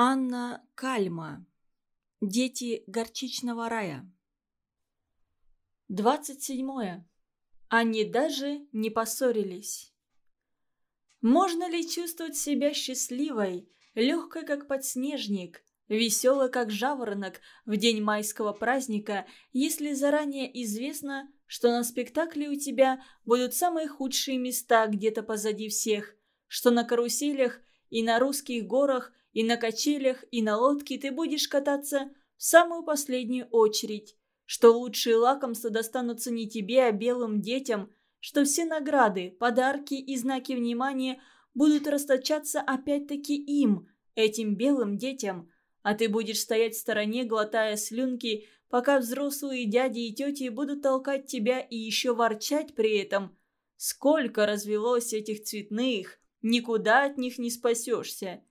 Анна Кальма. Дети горчичного рая. 27. Они даже не поссорились. Можно ли чувствовать себя счастливой, легкой как подснежник, веселой как жаворонок в день майского праздника, если заранее известно, что на спектакле у тебя будут самые худшие места где-то позади всех, что на каруселях и на русских горах и на качелях, и на лодке ты будешь кататься в самую последнюю очередь, что лучшие лакомства достанутся не тебе, а белым детям, что все награды, подарки и знаки внимания будут расточаться опять-таки им, этим белым детям, а ты будешь стоять в стороне, глотая слюнки, пока взрослые дяди и тети будут толкать тебя и еще ворчать при этом. Сколько развелось этих цветных, никуда от них не спасешься.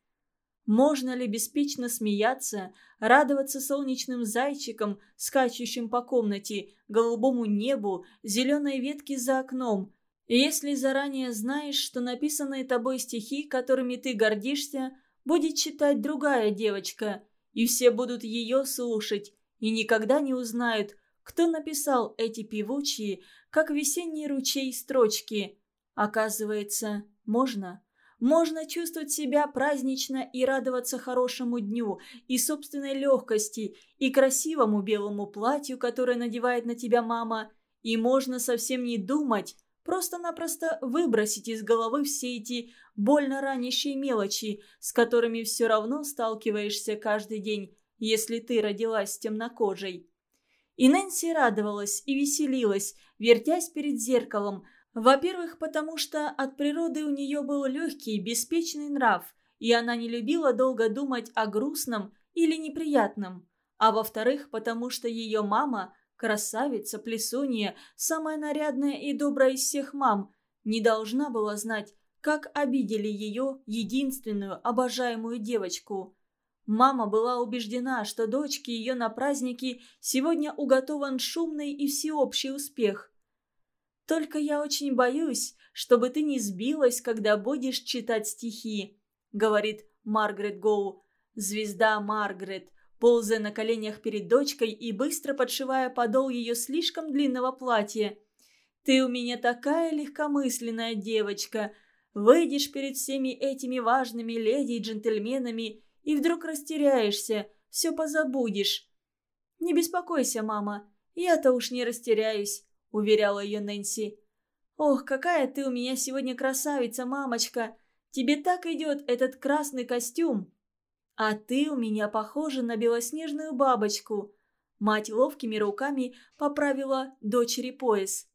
Можно ли беспечно смеяться, радоваться солнечным зайчикам, скачущим по комнате, голубому небу, зеленой ветке за окном, если заранее знаешь, что написанные тобой стихи, которыми ты гордишься, будет читать другая девочка, и все будут ее слушать, и никогда не узнают, кто написал эти певучие, как весенний ручей строчки. Оказывается, можно. Можно чувствовать себя празднично и радоваться хорошему дню, и собственной легкости, и красивому белому платью, которое надевает на тебя мама. И можно совсем не думать, просто-напросто выбросить из головы все эти больно ранящие мелочи, с которыми все равно сталкиваешься каждый день, если ты родилась темнокожей. И Нэнси радовалась и веселилась, вертясь перед зеркалом – во-первых, потому что от природы у нее был легкий, беспечный нрав, и она не любила долго думать о грустном или неприятном. А во-вторых, потому что ее мама, красавица, плесунья, самая нарядная и добрая из всех мам, не должна была знать, как обидели ее единственную обожаемую девочку. Мама была убеждена, что дочке ее на празднике сегодня уготован шумный и всеобщий успех – только я очень боюсь, чтобы ты не сбилась, когда будешь читать стихи», — говорит Маргарет Гоу. Звезда Маргарет, ползая на коленях перед дочкой и быстро подшивая подол ее слишком длинного платья. «Ты у меня такая легкомысленная девочка. Выйдешь перед всеми этими важными леди и джентльменами и вдруг растеряешься, все позабудешь». «Не беспокойся, мама, я-то уж не растеряюсь. – уверяла ее Нэнси. «Ох, какая ты у меня сегодня красавица, мамочка! Тебе так идет этот красный костюм!» «А ты у меня похожа на белоснежную бабочку!» Мать ловкими руками поправила дочери пояс.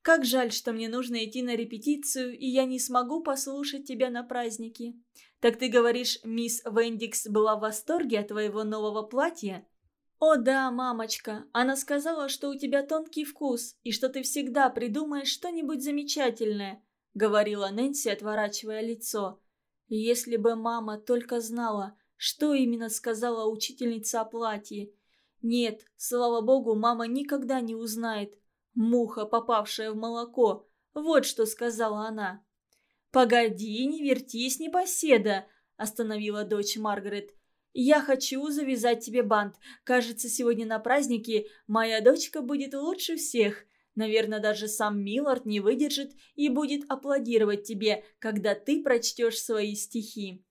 «Как жаль, что мне нужно идти на репетицию, и я не смогу послушать тебя на празднике. Так ты говоришь, мисс Вендикс была в восторге от твоего нового платья?» «О да, мамочка, она сказала, что у тебя тонкий вкус и что ты всегда придумаешь что-нибудь замечательное», — говорила Нэнси, отворачивая лицо. «Если бы мама только знала, что именно сказала учительница о платье. Нет, слава богу, мама никогда не узнает. Муха, попавшая в молоко, вот что сказала она». «Погоди, не вертись, непоседа», — остановила дочь Маргарет. Я хочу завязать тебе бант. Кажется, сегодня на празднике моя дочка будет лучше всех. Наверное, даже сам Миллард не выдержит и будет аплодировать тебе, когда ты прочтешь свои стихи».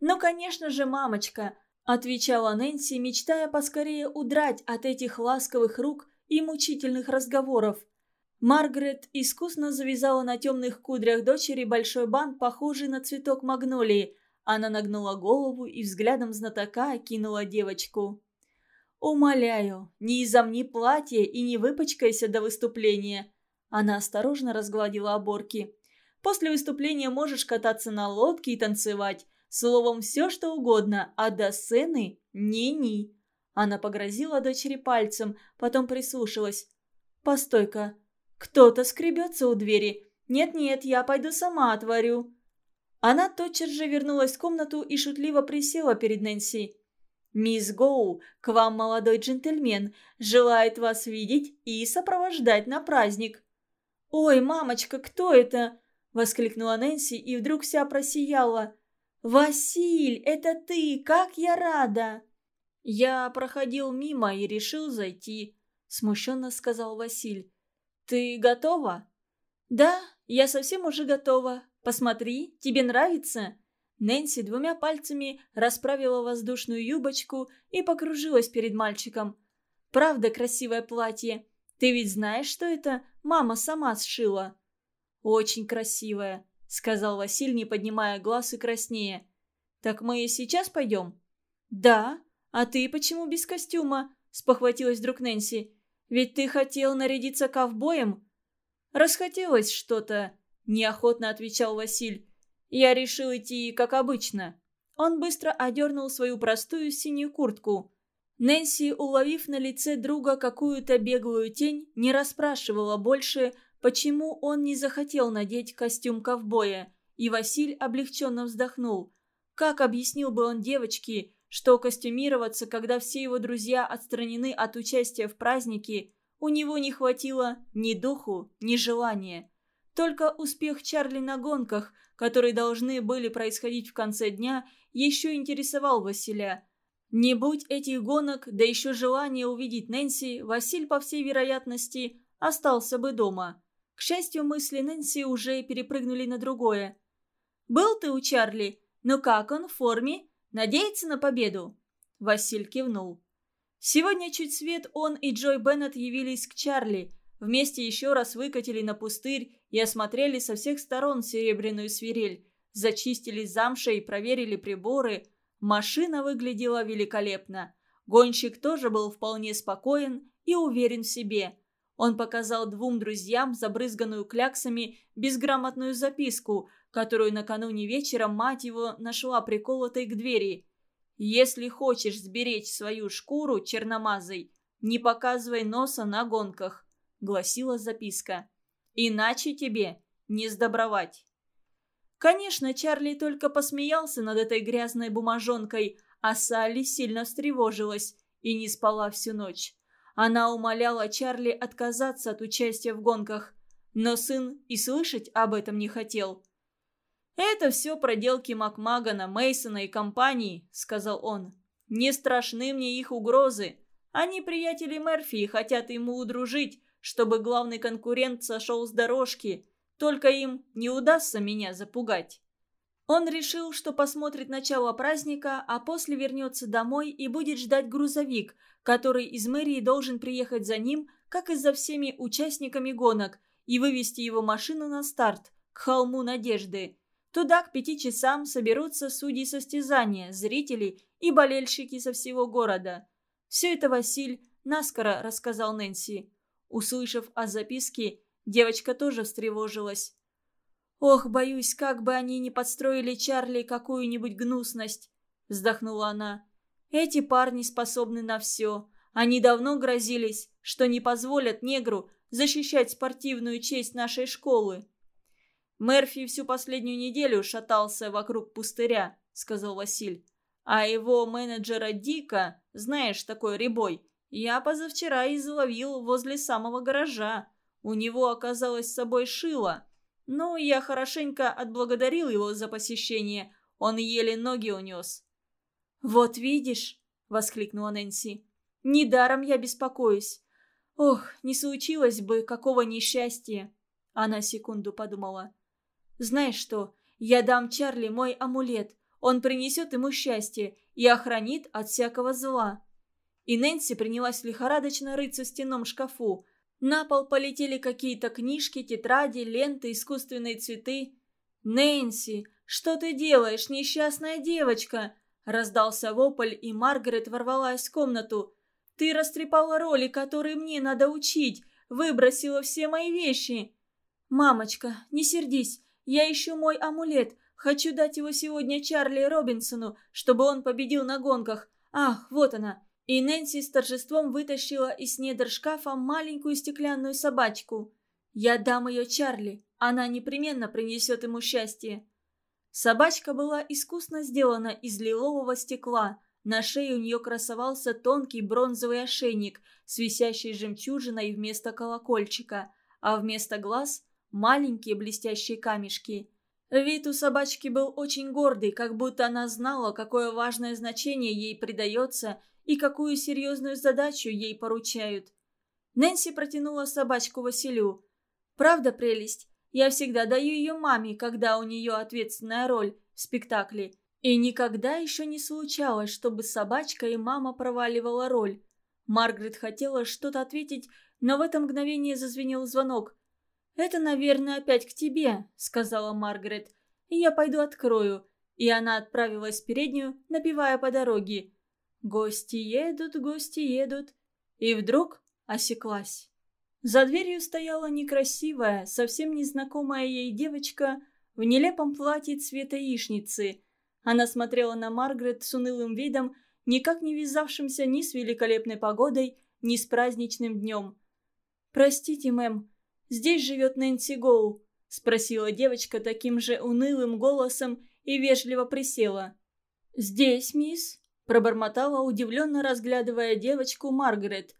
«Ну, конечно же, мамочка», – отвечала Нэнси, мечтая поскорее удрать от этих ласковых рук и мучительных разговоров. Маргарет искусно завязала на темных кудрях дочери большой бант, похожий на цветок магнолии – она нагнула голову и взглядом знатока окинула девочку. «Умоляю, не изомни платье и не выпачкайся до выступления». Она осторожно разгладила оборки. «После выступления можешь кататься на лодке и танцевать. Словом, все что угодно, а до сцены – ни-ни». Она погрозила дочери пальцем, потом прислушалась. «Постой-ка, кто-то скребется у двери. Нет-нет, я пойду сама отворю». Она тотчас же вернулась в комнату и шутливо присела перед Нэнси. «Мисс Гоу, к вам молодой джентльмен, желает вас видеть и сопровождать на праздник». «Ой, мамочка, кто это?» – воскликнула Нэнси и вдруг вся просияла. «Василь, это ты! Как я рада!» «Я проходил мимо и решил зайти», — смущенно сказал Василь. «Ты готова?» «Да, я совсем уже готова. Посмотри, тебе нравится?» Нэнси двумя пальцами расправила воздушную юбочку и покружилась перед мальчиком. «Правда красивое платье. Ты ведь знаешь, что это мама сама сшила?» «Очень красивое», — сказал Василь, не поднимая глаз и краснее. «Так мы и сейчас пойдем?» «Да. А ты почему без костюма?» — спохватилась вдруг Нэнси. «Ведь ты хотел нарядиться ковбоем?» «Расхотелось что-то», — неохотно отвечал Василь. Я решил идти, как обычно. Он быстро одернул свою простую синюю куртку. Нэнси, уловив на лице друга какую-то беглую тень, не расспрашивала больше, почему он не захотел надеть костюм ковбоя, и Василь облегченно вздохнул. Как объяснил бы он девочке, что костюмироваться, когда все его друзья отстранены от участия в празднике, у него не хватило ни духу, ни желания. Только успех Чарли на гонках, которые должны были происходить в конце дня, еще интересовал Василя. Не будь этих гонок, да еще желание увидеть Нэнси, Василь, по всей вероятности, остался бы дома. К счастью, мысли Нэнси уже перепрыгнули на другое. «Был ты у Чарли? Ну как он, в форме? Надеется на победу?» Василь кивнул. Сегодня чуть свет он и Джой Беннет явились к Чарли – Вместе еще раз выкатили на пустырь и осмотрели со всех сторон серебряную свирель. Зачистили замшей, проверили приборы. Машина выглядела великолепно. Гонщик тоже был вполне спокоен и уверен в себе. Он показал двум друзьям забрызганную кляксами безграмотную записку, которую накануне вечером мать его нашла приколотой к двери. «Если хочешь сберечь свою шкуру черномазой, не показывай носа на гонках. — гласила записка. «Иначе тебе не сдобровать». Конечно, Чарли только посмеялся над этой грязной бумажонкой, а Салли сильно встревожилась и не спала всю ночь. Она умоляла Чарли отказаться от участия в гонках, но сын и слышать об этом не хотел. «Это все проделки Макмагана, Мейсона и компании», — сказал он. «Не страшны мне их угрозы. Они приятели Мерфи и хотят ему удружить, чтобы главный конкурент сошел с дорожки, только им не удастся меня запугать. Он решил, что посмотрит начало праздника, а после вернется домой и будет ждать грузовик, который из мэрии должен приехать за ним, как и за всеми участниками гонок, и вывести его машину на старт, к холму Надежды. Туда к пяти часам соберутся судьи состязания, зрители и болельщики со всего города. Все это Василь наскоро рассказал Нэнси. Услышав о записке, девочка тоже встревожилась. «Ох, боюсь, как бы они не подстроили Чарли какую-нибудь гнусность», — вздохнула она. «Эти парни способны на все. Они давно грозились, что не позволят негру защищать спортивную честь нашей школы». «Мерфи всю последнюю неделю шатался вокруг пустыря», — сказал Василь. «А его менеджера Дика, знаешь, такой ребой, я позавчера изловил возле самого гаража. У него оказалось с собой шило. Ну, я хорошенько отблагодарил его за посещение. Он еле ноги унес. «Вот видишь», — воскликнула Нэнси, — «недаром я беспокоюсь. Ох, не случилось бы какого несчастья». Она секунду подумала. «Знаешь что, я дам Чарли мой амулет. Он принесет ему счастье и охранит от всякого зла». И Нэнси принялась лихорадочно рыться в стенном шкафу. На пол полетели какие-то книжки, тетради, ленты, искусственные цветы. «Нэнси, что ты делаешь, несчастная девочка?» Раздался вопль, и Маргарет ворвалась в комнату. «Ты растрепала роли, которые мне надо учить, выбросила все мои вещи!» «Мамочка, не сердись, я ищу мой амулет. Хочу дать его сегодня Чарли Робинсону, чтобы он победил на гонках. Ах, вот она!» И Нэнси с торжеством вытащила из недр шкафа маленькую стеклянную собачку. «Я дам ее Чарли, она непременно принесет ему счастье». Собачка была искусно сделана из лилового стекла. На шее у нее красовался тонкий бронзовый ошейник с висящей жемчужиной вместо колокольчика, а вместо глаз – маленькие блестящие камешки. Вид у собачки был очень гордый, как будто она знала, какое важное значение ей придается и какую серьезную задачу ей поручают. Нэнси протянула собачку Василю. «Правда, прелесть? Я всегда даю ее маме, когда у нее ответственная роль в спектакле. И никогда еще не случалось, чтобы собачка и мама проваливала роль. Маргарет хотела что-то ответить, но в это мгновение зазвенел звонок. «Это, наверное, опять к тебе», — сказала Маргарет. «Я пойду открою». И она отправилась в переднюю, напевая по дороге. «Гости едут, гости едут». И вдруг осеклась. За дверью стояла некрасивая, совсем незнакомая ей девочка в нелепом платье цвета яичницы. Она смотрела на Маргарет с унылым видом, никак не вязавшимся ни с великолепной погодой, ни с праздничным днем. «Простите, мэм, здесь живет Нэнси Гоу?» – спросила девочка таким же унылым голосом и вежливо присела. «Здесь, мисс?» – пробормотала, удивленно разглядывая девочку Маргарет.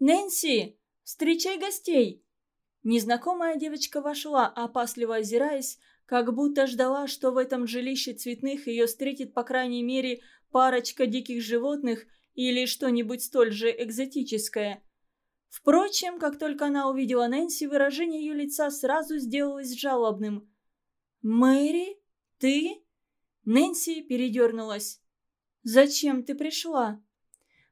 «Нэнси, встречай гостей!» Незнакомая девочка вошла, опасливо озираясь, как будто ждала, что в этом жилище цветных ее встретит по крайней мере парочка диких животных или что-нибудь столь же экзотическое. Впрочем, как только она увидела Нэнси, выражение ее лица сразу сделалось жалобным. «Мэри? Ты?» Нэнси передернулась. «Зачем ты пришла?»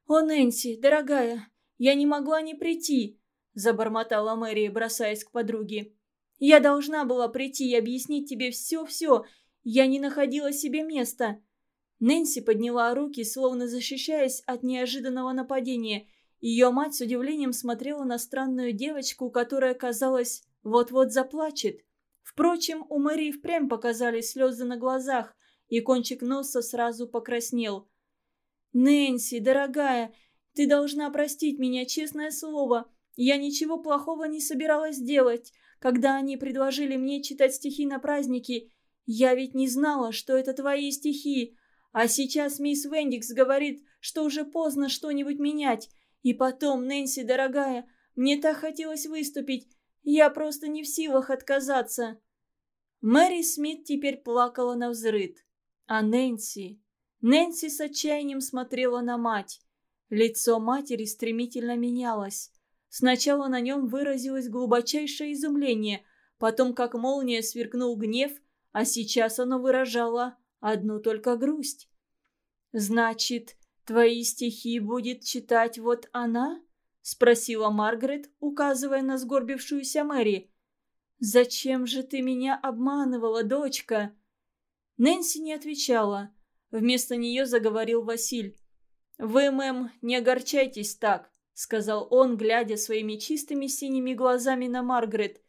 «О, Нэнси, дорогая, я не могла не прийти», – забормотала Мэри, бросаясь к подруге. «Я должна была прийти и объяснить тебе все-все. Я не находила себе места». Нэнси подняла руки, словно защищаясь от неожиданного нападения. Ее мать с удивлением смотрела на странную девочку, которая, казалось, вот-вот заплачет. Впрочем, у Мэри впрямь показались слезы на глазах, и кончик носа сразу покраснел. «Нэнси, дорогая, ты должна простить меня, честное слово. Я ничего плохого не собиралась делать. Когда они предложили мне читать стихи на празднике, я ведь не знала, что это твои стихи. А сейчас мисс Вендикс говорит, что уже поздно что-нибудь менять. И потом, Нэнси, дорогая, мне так хотелось выступить. Я просто не в силах отказаться. Мэри Смит теперь плакала на взрыд. А Нэнси... Нэнси с отчаянием смотрела на мать. Лицо матери стремительно менялось. Сначала на нем выразилось глубочайшее изумление, потом как молния сверкнул гнев, а сейчас оно выражало одну только грусть. «Значит, твои стихи будет читать вот она?» — спросила Маргарет, указывая на сгорбившуюся Мэри. «Зачем же ты меня обманывала, дочка?» Нэнси не отвечала. Вместо нее заговорил Василь. «Вы, мэм, не огорчайтесь так», — сказал он, глядя своими чистыми синими глазами на Маргарет.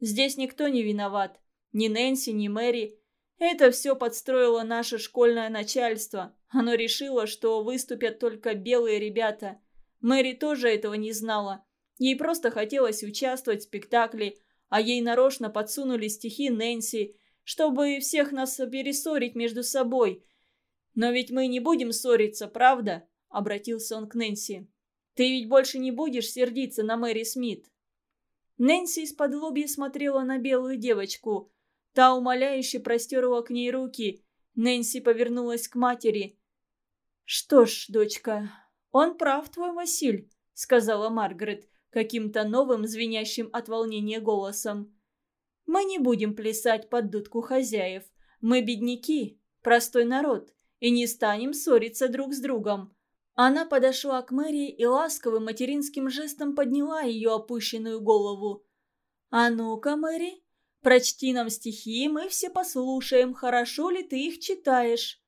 «Здесь никто не виноват. Ни Нэнси, ни Мэри. Это все подстроило наше школьное начальство. Оно решило, что выступят только белые ребята. Мэри тоже этого не знала. Ей просто хотелось участвовать в спектакле, а ей нарочно подсунули стихи Нэнси, чтобы всех нас перессорить между собой — «Но ведь мы не будем ссориться, правда?» — обратился он к Нэнси. «Ты ведь больше не будешь сердиться на Мэри Смит?» Нэнси из-под лобья смотрела на белую девочку. Та умоляюще простерла к ней руки. Нэнси повернулась к матери. «Что ж, дочка, он прав, твой Василь», — сказала Маргарет каким-то новым, звенящим от волнения голосом. «Мы не будем плясать под дудку хозяев. Мы бедняки, простой народ и не станем ссориться друг с другом». Она подошла к Мэри и ласковым материнским жестом подняла ее опущенную голову. «А ну-ка, Мэри, прочти нам стихи, мы все послушаем, хорошо ли ты их читаешь».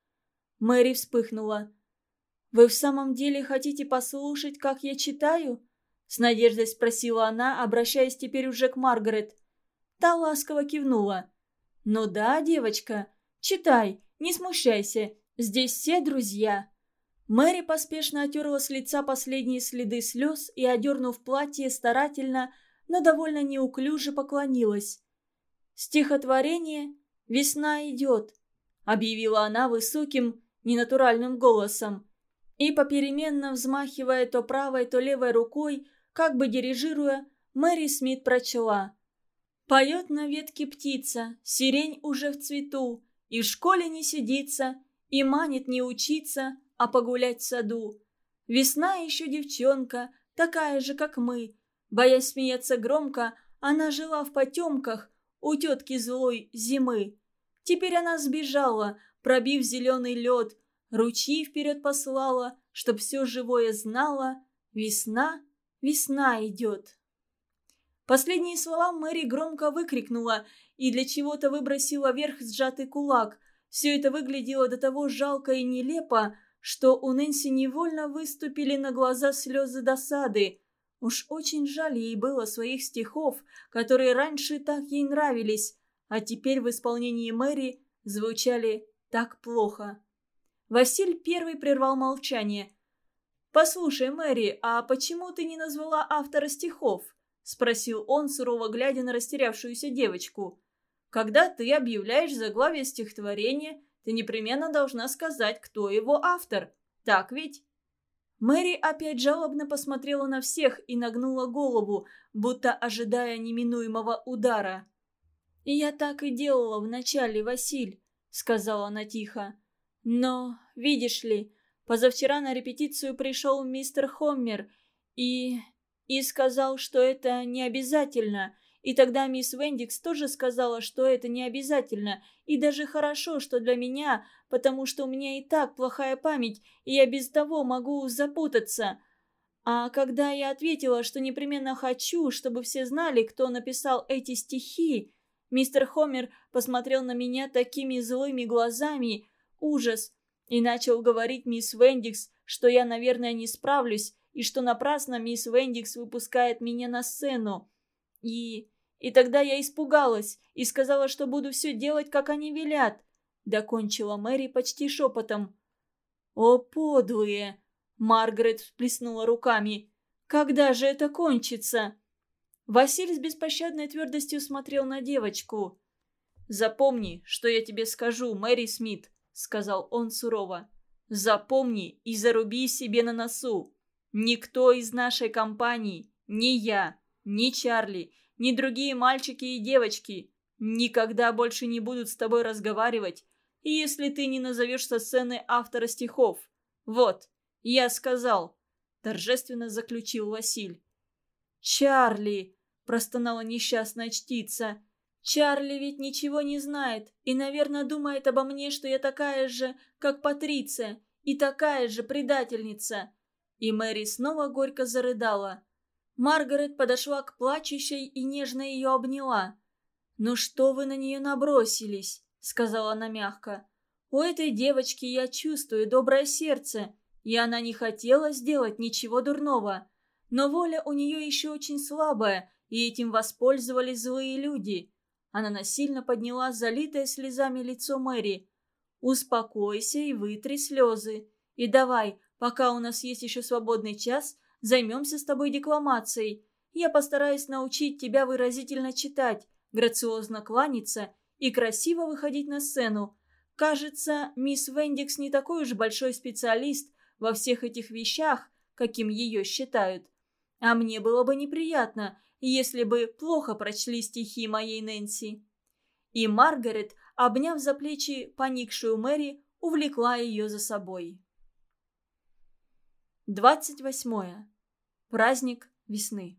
Мэри вспыхнула. «Вы в самом деле хотите послушать, как я читаю?» С надеждой спросила она, обращаясь теперь уже к Маргарет. Та ласково кивнула. «Ну да, девочка, читай, не смущайся, Здесь все друзья». Мэри поспешно отерла с лица последние следы слез и, одернув платье, старательно, но довольно неуклюже поклонилась. «Стихотворение «Весна идет», — объявила она высоким, ненатуральным голосом. И, попеременно взмахивая то правой, то левой рукой, как бы дирижируя, Мэри Смит прочла. Поет на ветке птица, сирень уже в цвету, И в школе не сидится, и манит не учиться, а погулять в саду. Весна еще девчонка, такая же, как мы. Боясь смеяться громко, она жила в потемках у тетки злой зимы. Теперь она сбежала, пробив зеленый лед, ручьи вперед послала, чтоб все живое знала. Весна, весна идет. Последние слова Мэри громко выкрикнула и для чего-то выбросила вверх сжатый кулак. Все это выглядело до того жалко и нелепо, что у Нэнси невольно выступили на глаза слезы досады. Уж очень жаль ей было своих стихов, которые раньше так ей нравились, а теперь в исполнении Мэри звучали так плохо. Василь первый прервал молчание. «Послушай, Мэри, а почему ты не назвала автора стихов?» – спросил он, сурово глядя на растерявшуюся девочку. «Когда ты объявляешь заглавие стихотворения, ты непременно должна сказать, кто его автор. Так ведь?» Мэри опять жалобно посмотрела на всех и нагнула голову, будто ожидая неминуемого удара. «Я так и делала вначале, Василь», — сказала она тихо. «Но, видишь ли, позавчера на репетицию пришел мистер Хоммер и и сказал, что это не обязательно. И тогда мисс Вендикс тоже сказала, что это не обязательно. И даже хорошо, что для меня, потому что у меня и так плохая память, и я без того могу запутаться. А когда я ответила, что непременно хочу, чтобы все знали, кто написал эти стихи, мистер Хомер посмотрел на меня такими злыми глазами, ужас, и начал говорить мисс Вендикс, что я, наверное, не справлюсь, и что напрасно мисс Вендикс выпускает меня на сцену. И... и тогда я испугалась и сказала, что буду все делать, как они велят. Докончила Мэри почти шепотом. «О, подлые!» Маргарет всплеснула руками. «Когда же это кончится?» Василий с беспощадной твердостью смотрел на девочку. «Запомни, что я тебе скажу, Мэри Смит», — сказал он сурово. «Запомни и заруби себе на носу. Никто из нашей компании, ни я, ни Чарли, ни другие мальчики и девочки никогда больше не будут с тобой разговаривать, если ты не назовешь со сцены автора стихов. Вот, я сказал, торжественно заключил Василь. «Чарли!» – простонала несчастная чтица. «Чарли ведь ничего не знает и, наверное, думает обо мне, что я такая же, как Патриция, и такая же предательница. И Мэри снова горько зарыдала. Маргарет подошла к плачущей и нежно ее обняла. «Ну что вы на нее набросились?» — сказала она мягко. «У этой девочки я чувствую доброе сердце, и она не хотела сделать ничего дурного. Но воля у нее еще очень слабая, и этим воспользовались злые люди». Она насильно подняла залитое слезами лицо Мэри. «Успокойся и вытри слезы. И давай, Пока у нас есть еще свободный час, займемся с тобой декламацией. Я постараюсь научить тебя выразительно читать, грациозно кланяться и красиво выходить на сцену. Кажется, мисс Вендикс не такой уж большой специалист во всех этих вещах, каким ее считают. А мне было бы неприятно, если бы плохо прочли стихи моей Нэнси. И Маргарет, обняв за плечи поникшую Мэри, увлекла ее за собой. 28. Праздник весны.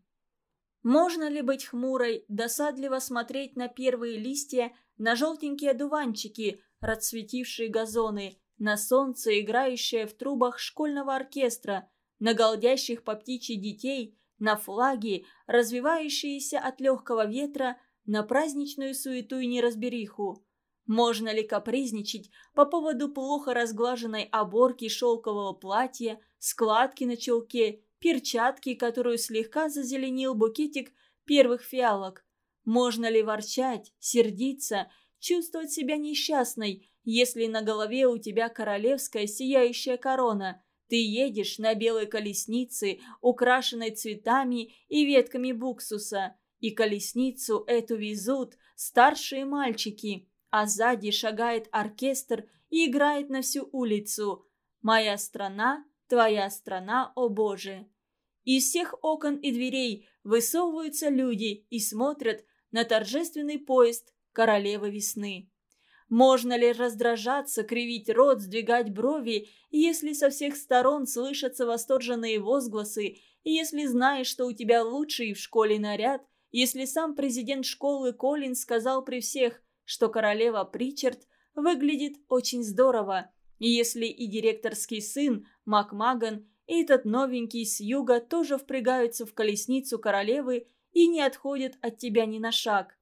Можно ли быть хмурой, досадливо смотреть на первые листья, на желтенькие одуванчики, расцветившие газоны, на солнце, играющее в трубах школьного оркестра, на голдящих по птичьи детей, на флаги, развивающиеся от легкого ветра, на праздничную суету и неразбериху. Можно ли капризничать по поводу плохо разглаженной оборки шелкового платья, складки на челке, перчатки, которую слегка зазеленил букетик первых фиалок? Можно ли ворчать, сердиться, чувствовать себя несчастной, если на голове у тебя королевская сияющая корона? Ты едешь на белой колеснице, украшенной цветами и ветками буксуса, и колесницу эту везут старшие мальчики – а сзади шагает оркестр и играет на всю улицу. «Моя страна, твоя страна, о Боже!» Из всех окон и дверей высовываются люди и смотрят на торжественный поезд королевы весны. Можно ли раздражаться, кривить рот, сдвигать брови, если со всех сторон слышатся восторженные возгласы, если знаешь, что у тебя лучший в школе наряд, если сам президент школы Колин сказал при всех, что королева Причард выглядит очень здорово, и если и директорский сын Макмаган, и этот новенький с юга тоже впрягаются в колесницу королевы и не отходят от тебя ни на шаг.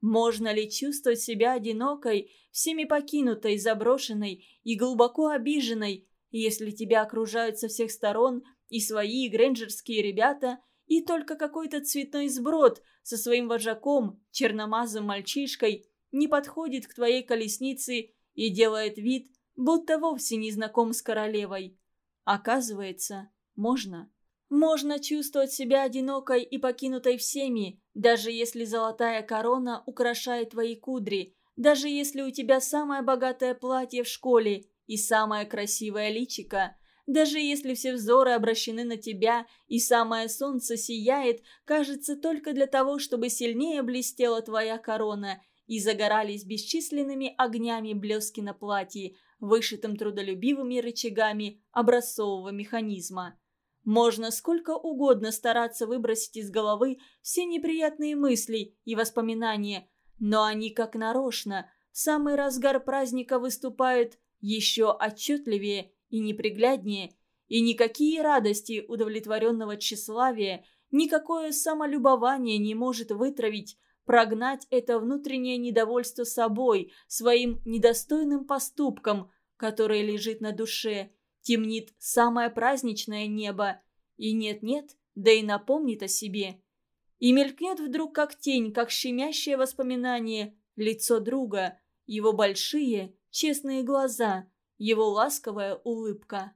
Можно ли чувствовать себя одинокой, всеми покинутой, заброшенной и глубоко обиженной, если тебя окружают со всех сторон и свои грэнджерские ребята, и только какой-то цветной сброд со своим вожаком, черномазым мальчишкой, не подходит к твоей колеснице и делает вид, будто вовсе не знаком с королевой. Оказывается, можно. Можно чувствовать себя одинокой и покинутой всеми, даже если золотая корона украшает твои кудри, даже если у тебя самое богатое платье в школе и самое красивое личико, даже если все взоры обращены на тебя и самое солнце сияет, кажется, только для того, чтобы сильнее блестела твоя корона и загорались бесчисленными огнями блески на платье, вышитым трудолюбивыми рычагами образцового механизма. Можно сколько угодно стараться выбросить из головы все неприятные мысли и воспоминания, но они как нарочно в самый разгар праздника выступают еще отчетливее и непригляднее, и никакие радости удовлетворенного тщеславия, никакое самолюбование не может вытравить, прогнать это внутреннее недовольство собой, своим недостойным поступком, которое лежит на душе, темнит самое праздничное небо, и нет-нет, да и напомнит о себе. И мелькнет вдруг как тень, как щемящее воспоминание, лицо друга, его большие, честные глаза, его ласковая улыбка.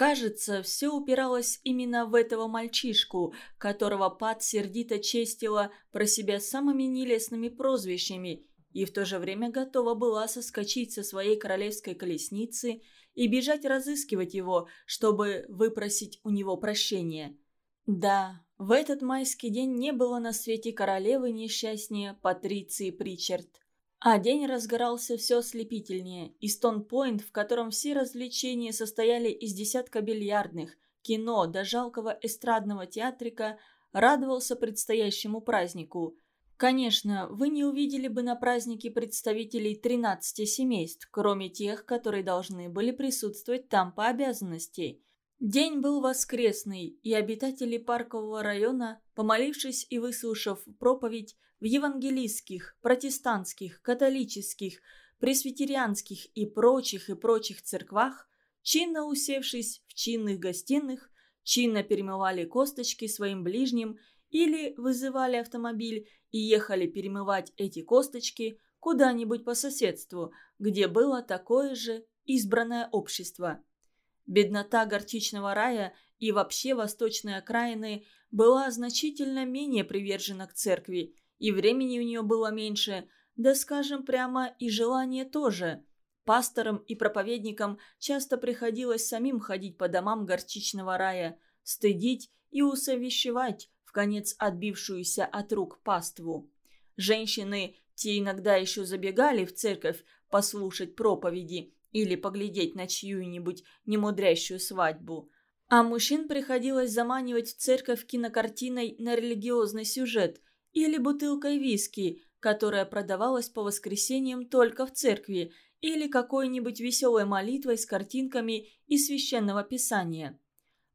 Кажется, все упиралось именно в этого мальчишку, которого Пат сердито честила про себя самыми нелестными прозвищами и в то же время готова была соскочить со своей королевской колесницы и бежать разыскивать его, чтобы выпросить у него прощения. Да, в этот майский день не было на свете королевы несчастнее Патриции Причард. А день разгорался все ослепительнее, и Стон-Пойнт, в котором все развлечения состояли из десятка бильярдных, кино до жалкого эстрадного театрика, радовался предстоящему празднику. Конечно, вы не увидели бы на празднике представителей 13 семейств, кроме тех, которые должны были присутствовать там по обязанности. День был воскресный, и обитатели паркового района, помолившись и выслушав проповедь, в евангелистских, протестантских, католических, пресвитерианских и прочих и прочих церквах, чинно усевшись в чинных гостиных, чинно перемывали косточки своим ближним или вызывали автомобиль и ехали перемывать эти косточки куда-нибудь по соседству, где было такое же избранное общество. Беднота горчичного рая и вообще восточной окраины была значительно менее привержена к церкви, и времени у нее было меньше, да скажем прямо, и желания тоже. Пасторам и проповедникам часто приходилось самим ходить по домам горчичного рая, стыдить и усовещевать в конец отбившуюся от рук паству. Женщины те иногда еще забегали в церковь послушать проповеди или поглядеть на чью-нибудь немудрящую свадьбу. А мужчин приходилось заманивать в церковь кинокартиной на религиозный сюжет – или бутылкой виски, которая продавалась по воскресеньям только в церкви, или какой-нибудь веселой молитвой с картинками из священного писания.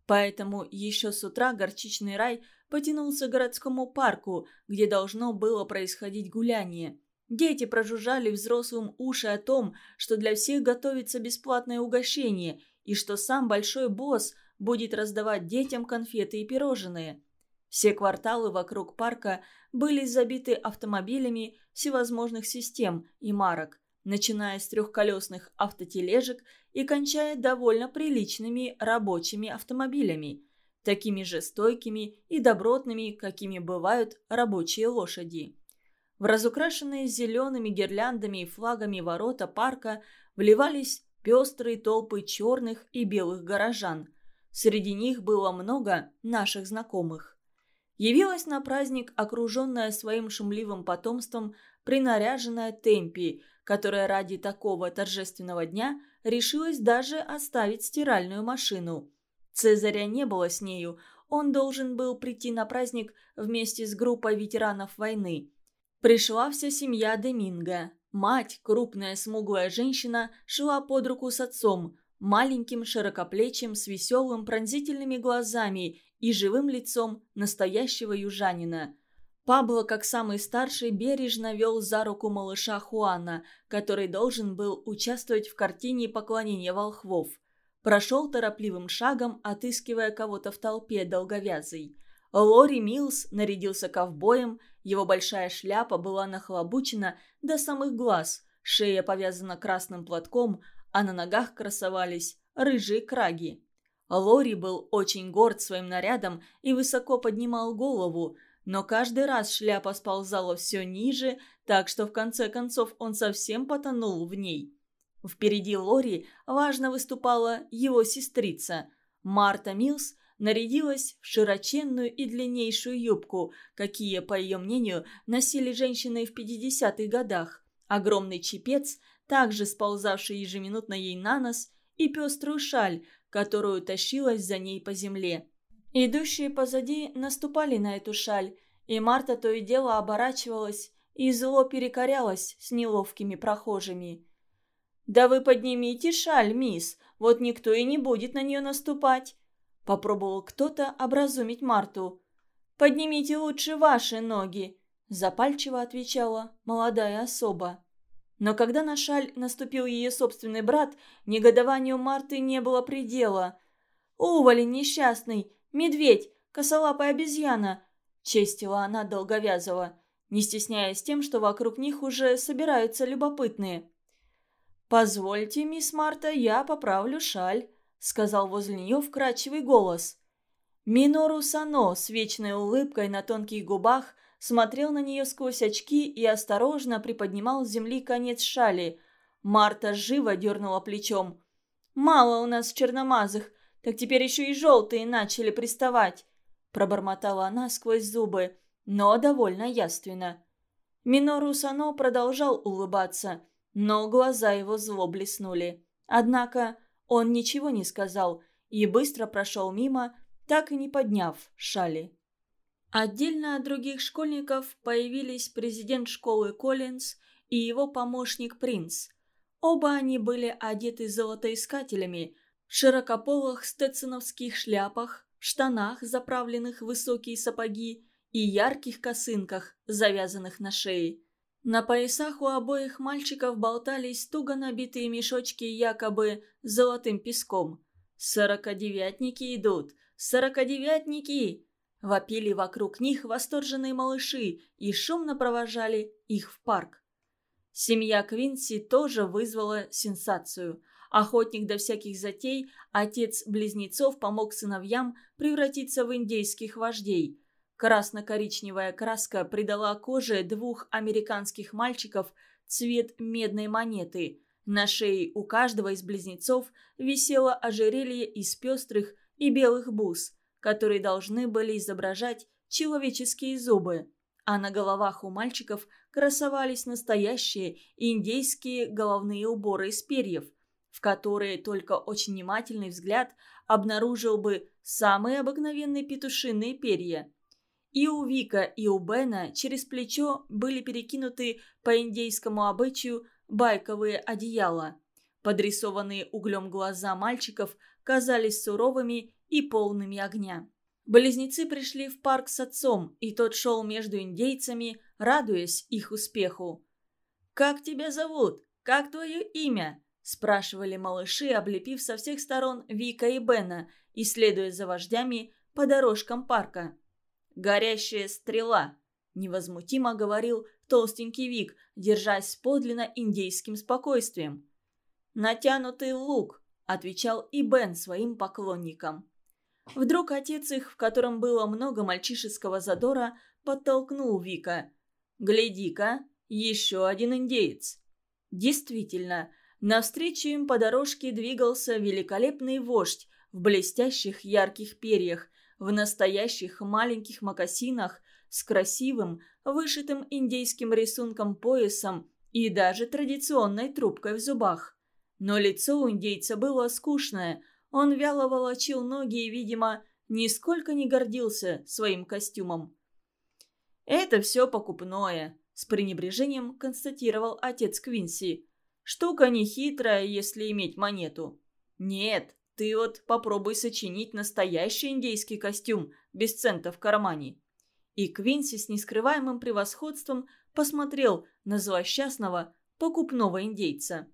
Поэтому еще с утра горчичный рай потянулся к городскому парку, где должно было происходить гуляние. Дети прожужжали взрослым уши о том, что для всех готовится бесплатное угощение и что сам большой босс будет раздавать детям конфеты и пирожные. Все кварталы вокруг парка были забиты автомобилями всевозможных систем и марок, начиная с трехколесных автотележек и кончая довольно приличными рабочими автомобилями, такими же стойкими и добротными, какими бывают рабочие лошади. В разукрашенные зелеными гирляндами и флагами ворота парка вливались пестрые толпы черных и белых горожан. Среди них было много наших знакомых. Явилась на праздник, окруженная своим шумливым потомством, принаряженная Темпи, которая ради такого торжественного дня решилась даже оставить стиральную машину. Цезаря не было с нею, он должен был прийти на праздник вместе с группой ветеранов войны. Пришла вся семья Деминго. Мать, крупная смуглая женщина, шла под руку с отцом, маленьким широкоплечим с веселым пронзительными глазами и живым лицом настоящего южанина. Пабло, как самый старший, бережно вел за руку малыша Хуана, который должен был участвовать в картине поклонения волхвов. Прошел торопливым шагом, отыскивая кого-то в толпе долговязый. Лори Милс нарядился ковбоем, его большая шляпа была нахлобучена до самых глаз, шея повязана красным платком, а на ногах красовались рыжие краги. Лори был очень горд своим нарядом и высоко поднимал голову, но каждый раз шляпа сползала все ниже, так что в конце концов он совсем потонул в ней. Впереди Лори важно выступала его сестрица. Марта Милс нарядилась в широченную и длиннейшую юбку, какие, по ее мнению, носили женщины в 50-х годах, огромный чепец, также сползавший ежеминутно ей на нос, и пеструю шаль, которую тащилась за ней по земле. Идущие позади наступали на эту шаль, и Марта то и дело оборачивалась и зло перекорялась с неловкими прохожими. «Да вы поднимите шаль, мисс, вот никто и не будет на нее наступать», Попробовал кто-то образумить Марту. «Поднимите лучше ваши ноги», – запальчиво отвечала молодая особа. Но когда на шаль наступил ее собственный брат, негодованию Марты не было предела. «Уволень несчастный! Медведь! Косолапая обезьяна!» – честила она долговязого, не стесняясь тем, что вокруг них уже собираются любопытные. «Позвольте, мисс Марта, я поправлю шаль», сказал возле нее вкрадчивый голос. Минору Сано с вечной улыбкой на тонких губах смотрел на нее сквозь очки и осторожно приподнимал с земли конец шали. Марта живо дернула плечом. «Мало у нас черномазых, так теперь еще и желтые начали приставать», пробормотала она сквозь зубы, но довольно яственно. Минору Сано продолжал улыбаться, но глаза его зло блеснули. Однако он ничего не сказал и быстро прошел мимо, так и не подняв шали. Отдельно от других школьников появились президент школы Коллинз и его помощник Принц. Оба они были одеты золотоискателями, в широкополых стетсоновских шляпах, штанах, заправленных в высокие сапоги, и ярких косынках, завязанных на шее. На поясах у обоих мальчиков болтались туго набитые мешочки якобы золотым песком. «Сорокодевятники идут! Сорокодевятники!» Вопили вокруг них восторженные малыши и шумно провожали их в парк. Семья Квинси тоже вызвала сенсацию. Охотник до всяких затей, отец близнецов помог сыновьям превратиться в индейских вождей – Красно-коричневая краска придала коже двух американских мальчиков цвет медной монеты. На шее у каждого из близнецов висело ожерелье из пестрых и белых бус, которые должны были изображать человеческие зубы. А на головах у мальчиков красовались настоящие индейские головные уборы из перьев, в которые только очень внимательный взгляд обнаружил бы самые обыкновенные петушиные перья – и у Вика, и у Бена через плечо были перекинуты по индейскому обычаю байковые одеяла. Подрисованные углем глаза мальчиков казались суровыми и полными огня. Близнецы пришли в парк с отцом, и тот шел между индейцами, радуясь их успеху. «Как тебя зовут? Как твое имя?» – спрашивали малыши, облепив со всех сторон Вика и Бена, и следуя за вождями по дорожкам парка. «Горящая стрела», — невозмутимо говорил толстенький Вик, держась подлинно индейским спокойствием. «Натянутый лук», — отвечал и Бен своим поклонникам. Вдруг отец их, в котором было много мальчишеского задора, подтолкнул Вика. «Гляди-ка, еще один индеец». Действительно, навстречу им по дорожке двигался великолепный вождь в блестящих ярких перьях, в настоящих маленьких мокасинах с красивым, вышитым индейским рисунком поясом и даже традиционной трубкой в зубах. Но лицо у индейца было скучное, он вяло волочил ноги и, видимо, нисколько не гордился своим костюмом. «Это все покупное», — с пренебрежением констатировал отец Квинси. «Штука не хитрая, если иметь монету». «Нет, ты вот попробуй сочинить настоящий индейский костюм без цента в кармане». И Квинси с нескрываемым превосходством посмотрел на злосчастного покупного индейца.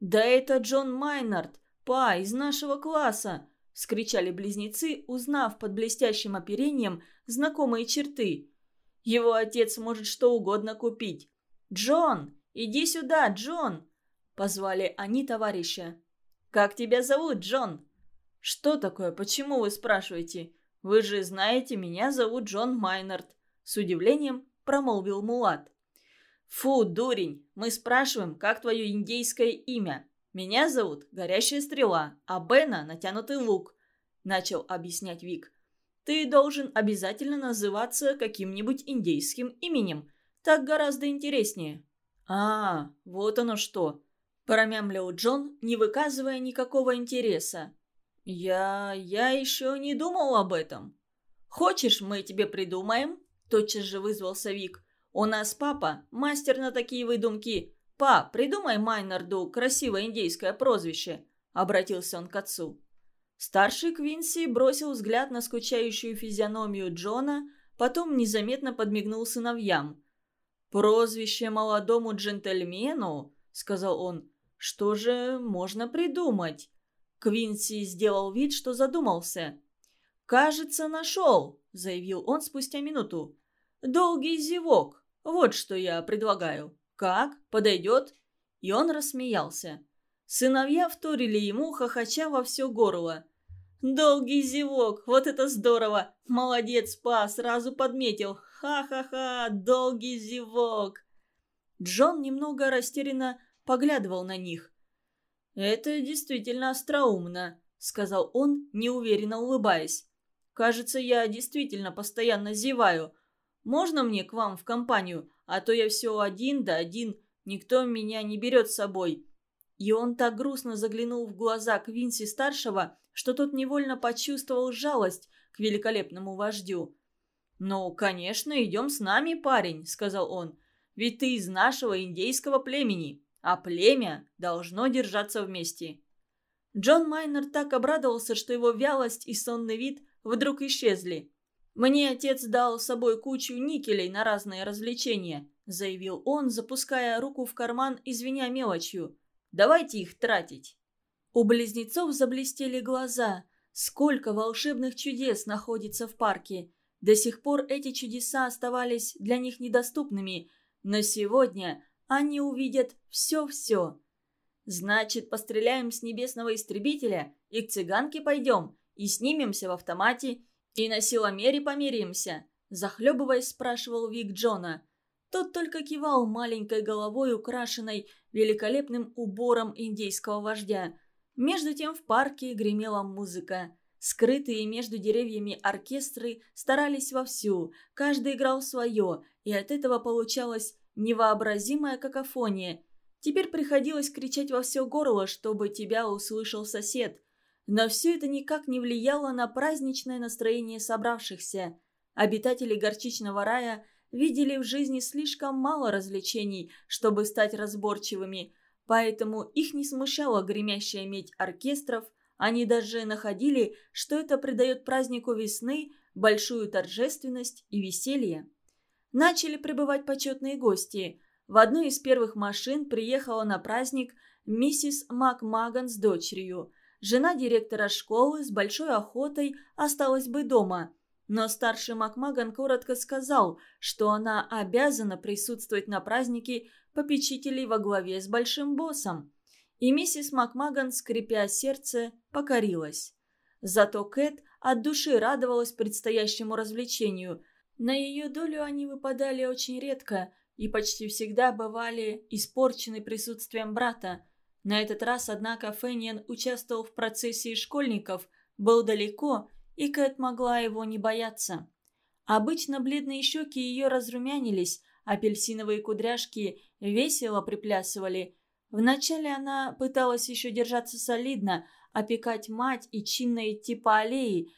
«Да это Джон Майнард, па, из нашего класса!» – скричали близнецы, узнав под блестящим оперением знакомые черты. «Его отец может что угодно купить. Джон, иди сюда, Джон!» – позвали они товарища. «Как тебя зовут, Джон?» «Что такое? Почему вы спрашиваете? Вы же знаете, меня зовут Джон Майнард», – с удивлением промолвил Мулат. «Фу, дурень, мы спрашиваем, как твое индейское имя. Меня зовут Горящая Стрела, а Бена – Натянутый Лук», – начал объяснять Вик. «Ты должен обязательно называться каким-нибудь индейским именем. Так гораздо интереснее». «А, вот оно что», – промямлил Джон, не выказывая никакого интереса. «Я... я еще не думал об этом». «Хочешь, мы тебе придумаем?» – тотчас же вызвался Вик. «У нас папа мастер на такие выдумки. Па, придумай Майнарду красивое индейское прозвище», — обратился он к отцу. Старший Квинси бросил взгляд на скучающую физиономию Джона, потом незаметно подмигнул сыновьям. «Прозвище молодому джентльмену?» — сказал он. «Что же можно придумать?» Квинси сделал вид, что задумался. «Кажется, нашел», — заявил он спустя минуту. «Долгий зевок. Вот что я предлагаю. Как? Подойдет?» И он рассмеялся. Сыновья вторили ему, хохоча во все горло. «Долгий зевок! Вот это здорово! Молодец, па, сразу подметил! Ха-ха-ха! Долгий зевок!» Джон немного растерянно поглядывал на них. «Это действительно остроумно», — сказал он, неуверенно улыбаясь. «Кажется, я действительно постоянно зеваю. Можно мне к вам в компанию? А то я все один да один, никто меня не берет с собой». И он так грустно заглянул в глаза Квинси-старшего, что тот невольно почувствовал жалость к великолепному вождю. «Ну, конечно, идем с нами, парень», — сказал он. «Ведь ты из нашего индейского племени, а племя должно держаться вместе». Джон Майнер так обрадовался, что его вялость и сонный вид вдруг исчезли. «Мне отец дал с собой кучу никелей на разные развлечения», — заявил он, запуская руку в карман и звеня мелочью. «Давайте их тратить». У близнецов заблестели глаза. Сколько волшебных чудес находится в парке. До сих пор эти чудеса оставались для них недоступными, но сегодня они увидят все-все. Значит, постреляем с небесного истребителя и к цыганке пойдем, и снимемся в автомате, «И на силомере помиримся?» – захлебываясь, спрашивал Вик Джона. Тот только кивал маленькой головой, украшенной великолепным убором индейского вождя. Между тем в парке гремела музыка. Скрытые между деревьями оркестры старались вовсю, каждый играл свое, и от этого получалась невообразимая какофония. Теперь приходилось кричать во все горло, чтобы тебя услышал сосед. Но все это никак не влияло на праздничное настроение собравшихся. Обитатели горчичного рая видели в жизни слишком мало развлечений, чтобы стать разборчивыми, поэтому их не смущала гремящая медь оркестров, они даже находили, что это придает празднику весны большую торжественность и веселье. Начали прибывать почетные гости. В одной из первых машин приехала на праздник миссис Макмаган с дочерью – жена директора школы с большой охотой осталась бы дома. Но старший Макмаган коротко сказал, что она обязана присутствовать на празднике попечителей во главе с большим боссом. И миссис Макмаган, скрипя сердце, покорилась. Зато Кэт от души радовалась предстоящему развлечению. На ее долю они выпадали очень редко и почти всегда бывали испорчены присутствием брата – на этот раз, однако, Фэниан участвовал в процессии школьников, был далеко и Кэт могла его не бояться. Обычно бледные щеки ее разрумянились, апельсиновые кудряшки весело приплясывали. Вначале она пыталась еще держаться солидно, опекать мать и чинно идти по аллее,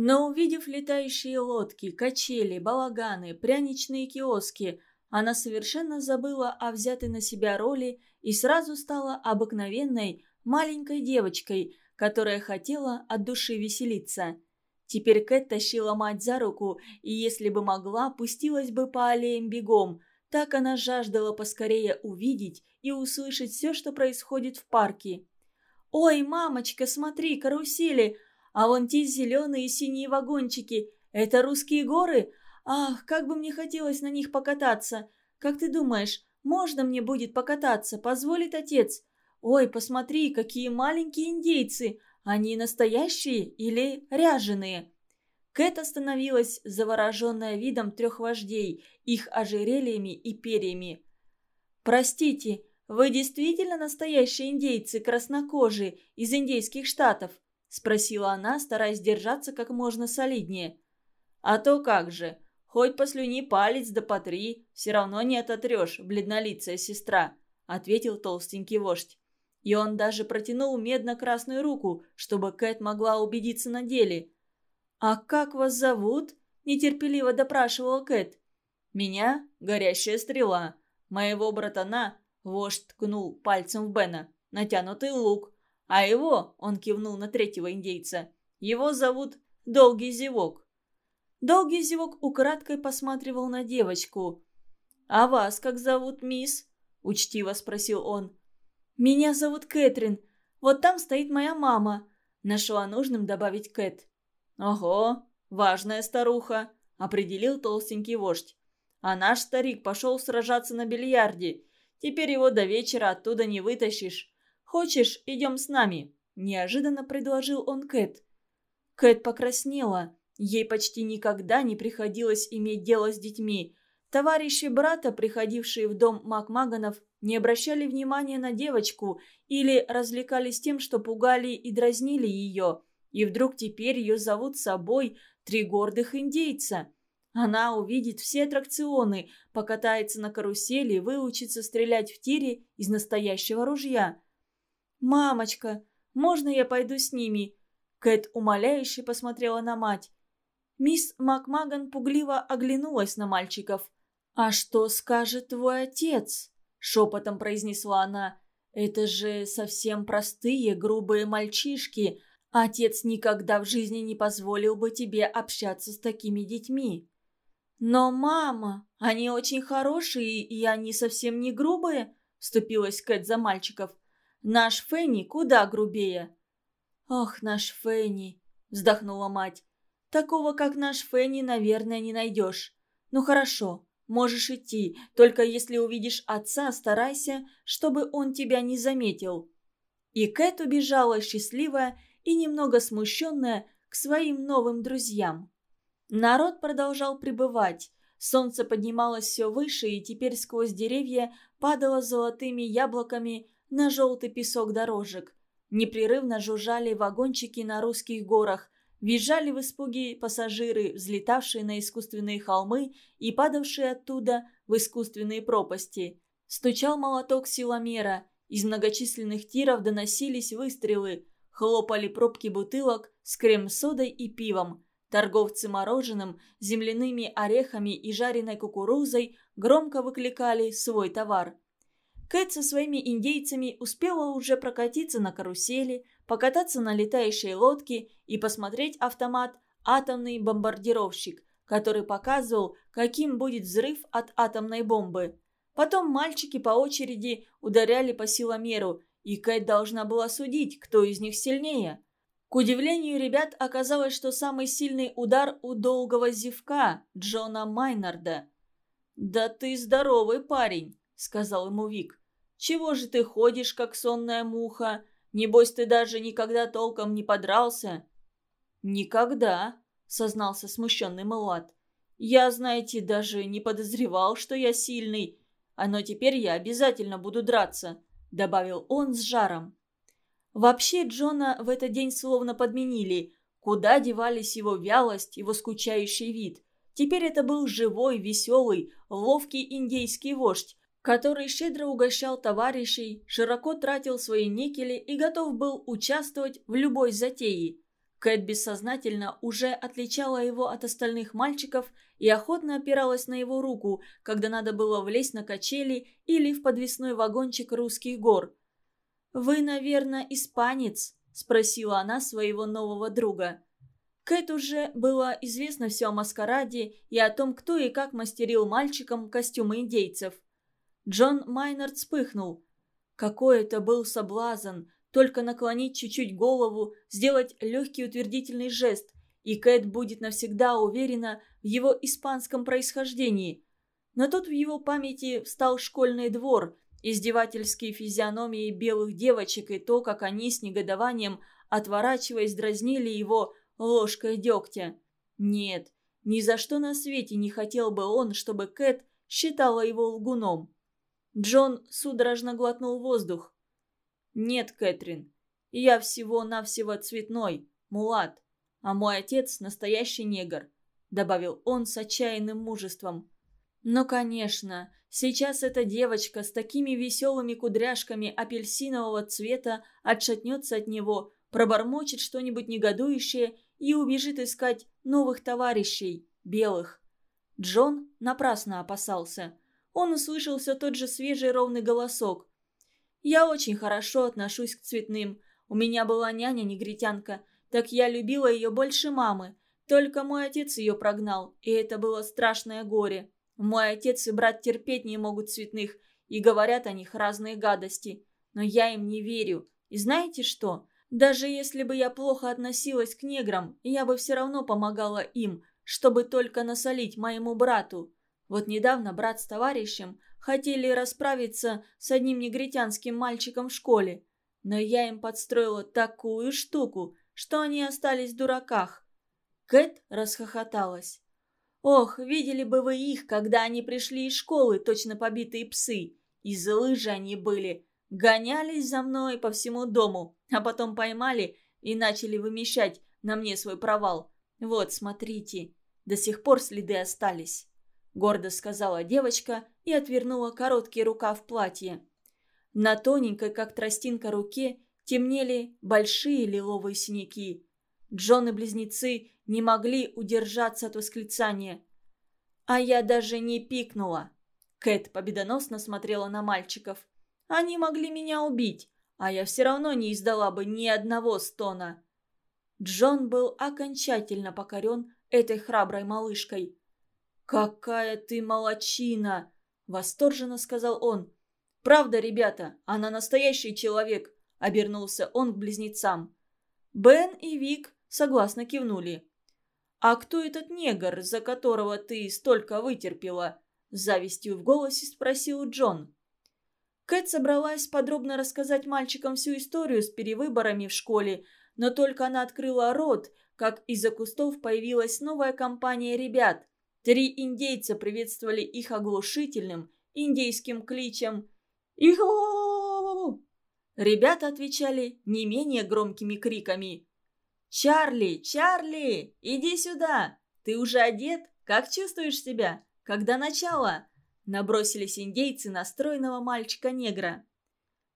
но увидев летающие лодки, качели, балаганы, пряничные киоски, она совершенно забыла о взятой на себя роли и сразу стала обыкновенной маленькой девочкой, которая хотела от души веселиться. Теперь Кэт тащила мать за руку, и если бы могла, пустилась бы по аллеям бегом. Так она жаждала поскорее увидеть и услышать все, что происходит в парке. «Ой, мамочка, смотри, карусели! А вон те зеленые и синие вагончики. Это русские горы? Ах, как бы мне хотелось на них покататься! Как ты думаешь, можно мне будет покататься? Позволит отец? Ой, посмотри, какие маленькие индейцы! Они настоящие или ряженые?» Кэт остановилась, завороженная видом трех вождей, их ожерельями и перьями. «Простите, вы действительно настоящие индейцы, краснокожие, из индейских штатов?» – спросила она, стараясь держаться как можно солиднее. «А то как же! Хоть послюни палец да по три, все равно не ототрешь, бледнолицая сестра», – ответил толстенький вождь. И он даже протянул медно-красную руку, чтобы Кэт могла убедиться на деле. «А как вас зовут?» – нетерпеливо допрашивала Кэт. «Меня – горящая стрела. Моего братана – вождь ткнул пальцем в Бена. Натянутый лук. А его, – он кивнул на третьего индейца, – его зовут Долгий Зевок». Долгий Зевок украдкой посматривал на девочку. «А вас как зовут, мисс?» – учтиво спросил он. «Меня зовут Кэтрин. Вот там стоит моя мама», – нашла нужным добавить Кэт. «Ого, важная старуха», – определил толстенький вождь. «А наш старик пошел сражаться на бильярде. Теперь его до вечера оттуда не вытащишь. Хочешь, идем с нами?» – неожиданно предложил он Кэт. Кэт покраснела. Ей почти никогда не приходилось иметь дело с детьми. Товарищи брата, приходившие в дом Макмаганов, не обращали внимания на девочку или развлекались тем, что пугали и дразнили ее. И вдруг теперь ее зовут с собой три гордых индейца. Она увидит все аттракционы, покатается на карусели, выучится стрелять в тире из настоящего ружья. «Мамочка, можно я пойду с ними?» Кэт умоляюще посмотрела на мать. Мисс Макмаган пугливо оглянулась на мальчиков. «А что скажет твой отец?» – шепотом произнесла она. «Это же совсем простые, грубые мальчишки. Отец никогда в жизни не позволил бы тебе общаться с такими детьми». «Но, мама, они очень хорошие, и они совсем не грубые», – вступилась Кэт за мальчиков. «Наш Фенни куда грубее». «Ох, наш Фенни», – вздохнула мать. «Такого, как наш Фенни, наверное, не найдешь. Ну хорошо, Можешь идти, только если увидишь отца, старайся, чтобы он тебя не заметил». И Кэт убежала счастливая и немного смущенная к своим новым друзьям. Народ продолжал пребывать. Солнце поднималось все выше, и теперь сквозь деревья падало золотыми яблоками на желтый песок дорожек. Непрерывно жужжали вагончики на русских горах, Визжали в испуге пассажиры, взлетавшие на искусственные холмы и падавшие оттуда в искусственные пропасти. Стучал молоток силомера, из многочисленных тиров доносились выстрелы, хлопали пробки бутылок с крем-содой и пивом. Торговцы мороженым, земляными орехами и жареной кукурузой громко выкликали свой товар. Кэт со своими индейцами успела уже прокатиться на карусели, покататься на летающей лодке и посмотреть автомат «Атомный бомбардировщик», который показывал, каким будет взрыв от атомной бомбы. Потом мальчики по очереди ударяли по силомеру, и Кэт должна была судить, кто из них сильнее. К удивлению ребят оказалось, что самый сильный удар у долгого зевка Джона Майнарда. «Да ты здоровый парень», — сказал ему Вик. «Чего же ты ходишь, как сонная муха? Небось, ты даже никогда толком не подрался?» «Никогда», — сознался смущенный Мулат. «Я, знаете, даже не подозревал, что я сильный. Но теперь я обязательно буду драться», — добавил он с жаром. Вообще Джона в этот день словно подменили. Куда девались его вялость, его скучающий вид? Теперь это был живой, веселый, ловкий индейский вождь, который щедро угощал товарищей, широко тратил свои никели и готов был участвовать в любой затее. Кэт бессознательно уже отличала его от остальных мальчиков и охотно опиралась на его руку, когда надо было влезть на качели или в подвесной вагончик русских гор. «Вы, наверное, испанец?» – спросила она своего нового друга. Кэт уже было известно все о маскараде и о том, кто и как мастерил мальчикам костюмы индейцев. Джон Майнард вспыхнул. Какой это был соблазн только наклонить чуть-чуть голову, сделать легкий утвердительный жест, и Кэт будет навсегда уверена в его испанском происхождении. Но тут в его памяти встал школьный двор, издевательские физиономии белых девочек и то, как они с негодованием, отворачиваясь, дразнили его ложкой дегтя. Нет, ни за что на свете не хотел бы он, чтобы Кэт считала его лгуном. Джон судорожно глотнул воздух. «Нет, Кэтрин, я всего-навсего цветной, мулат, а мой отец настоящий негр», — добавил он с отчаянным мужеством. «Ну, конечно, сейчас эта девочка с такими веселыми кудряшками апельсинового цвета отшатнется от него, пробормочет что-нибудь негодующее и убежит искать новых товарищей, белых». Джон напрасно опасался. Он услышал все тот же свежий ровный голосок. Я очень хорошо отношусь к цветным. У меня была няня-негритянка, так я любила ее больше мамы. Только мой отец ее прогнал, и это было страшное горе. Мой отец и брат терпеть не могут цветных, и говорят о них разные гадости. Но я им не верю. И знаете что? Даже если бы я плохо относилась к неграм, я бы все равно помогала им, чтобы только насолить моему брату. Вот недавно брат с товарищем хотели расправиться с одним негритянским мальчиком в школе. Но я им подстроила такую штуку, что они остались в дураках. Кэт расхохоталась. Ох, видели бы вы их, когда они пришли из школы, точно побитые псы. И злы они были. Гонялись за мной по всему дому, а потом поймали и начали вымещать на мне свой провал. Вот, смотрите, до сих пор следы остались гордо сказала девочка и отвернула короткий рукав платья. На тоненькой, как тростинка, руке темнели большие лиловые синяки. Джон и близнецы не могли удержаться от восклицания. «А я даже не пикнула!» Кэт победоносно смотрела на мальчиков. «Они могли меня убить, а я все равно не издала бы ни одного стона!» Джон был окончательно покорен этой храброй малышкой. «Какая ты молочина!» – восторженно сказал он. «Правда, ребята, она настоящий человек!» – обернулся он к близнецам. Бен и Вик согласно кивнули. «А кто этот негр, за которого ты столько вытерпела?» – завистью в голосе спросил Джон. Кэт собралась подробно рассказать мальчикам всю историю с перевыборами в школе, но только она открыла рот, как из-за кустов появилась новая компания ребят – Три индейца приветствовали их оглушительным индейским кличем «Ихо!». Ребята отвечали не менее громкими криками «Чарли! Чарли! Иди сюда! Ты уже одет? Как чувствуешь себя? Когда начало?» Набросились индейцы на стройного мальчика-негра.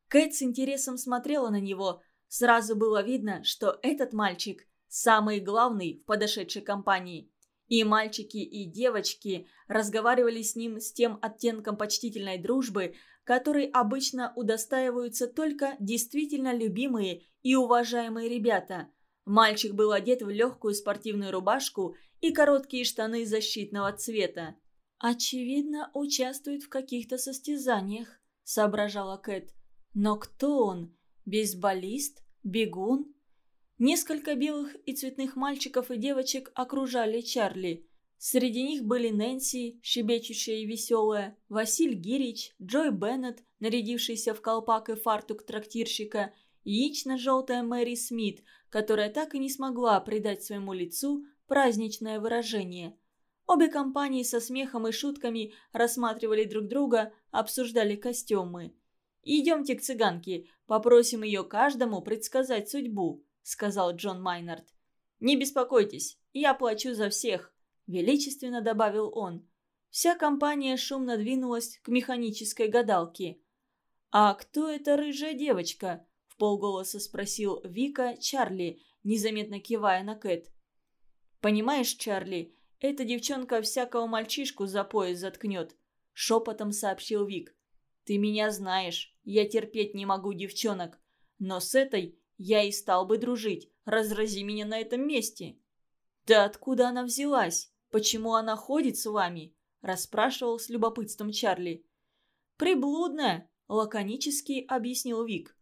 Кэт с интересом смотрела на него. Сразу было видно, что этот мальчик – самый главный в подошедшей компании. И мальчики, и девочки разговаривали с ним с тем оттенком почтительной дружбы, который обычно удостаиваются только действительно любимые и уважаемые ребята. Мальчик был одет в легкую спортивную рубашку и короткие штаны защитного цвета. «Очевидно, участвует в каких-то состязаниях», – соображала Кэт. «Но кто он? Бейсболист? Бегун? Несколько белых и цветных мальчиков и девочек окружали Чарли. Среди них были Нэнси, щебечущая и веселая, Василь Гирич, Джой Беннет, нарядившийся в колпак и фартук трактирщика, яично-желтая Мэри Смит, которая так и не смогла придать своему лицу праздничное выражение. Обе компании со смехом и шутками рассматривали друг друга, обсуждали костюмы. «Идемте к цыганке, попросим ее каждому предсказать судьбу», — сказал Джон Майнард. Не беспокойтесь, я плачу за всех», – величественно добавил он. Вся компания шумно двинулась к механической гадалке. «А кто эта рыжая девочка?» – в полголоса спросил Вика Чарли, незаметно кивая на Кэт. «Понимаешь, Чарли, эта девчонка всякого мальчишку за пояс заткнет», – шепотом сообщил Вик. «Ты меня знаешь, я терпеть не могу девчонок, но с этой я и стал бы дружить, разрази меня на этом месте». «Да откуда она взялась? Почему она ходит с вами?» расспрашивал с любопытством Чарли. «Приблудная», — лаконически объяснил Вик.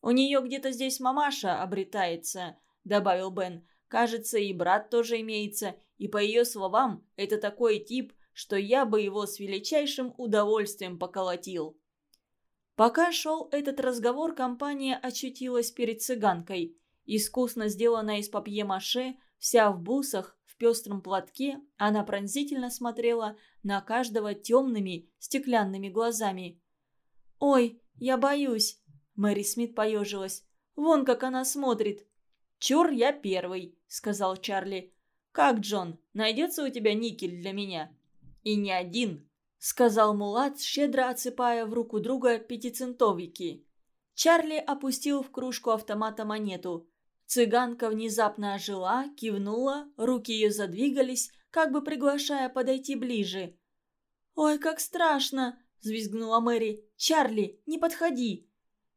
«У нее где-то здесь мамаша обретается», — добавил Бен. «Кажется, и брат тоже имеется, и по ее словам, это такой тип, что я бы его с величайшим удовольствием поколотил». Пока шел этот разговор, компания очутилась перед цыганкой. Искусно сделанная из папье-маше, вся в бусах, пестром платке она пронзительно смотрела на каждого темными стеклянными глазами. «Ой, я боюсь!» Мэри Смит поежилась. «Вон как она смотрит!» «Чур, я первый!» — сказал Чарли. «Как, Джон, найдется у тебя никель для меня?» «И не один!» — сказал Мулат, щедро отсыпая в руку друга пятицентовики. Чарли опустил в кружку автомата монету. Цыганка внезапно ожила, кивнула, руки ее задвигались, как бы приглашая подойти ближе. «Ой, как страшно!» – взвизгнула Мэри. «Чарли, не подходи!»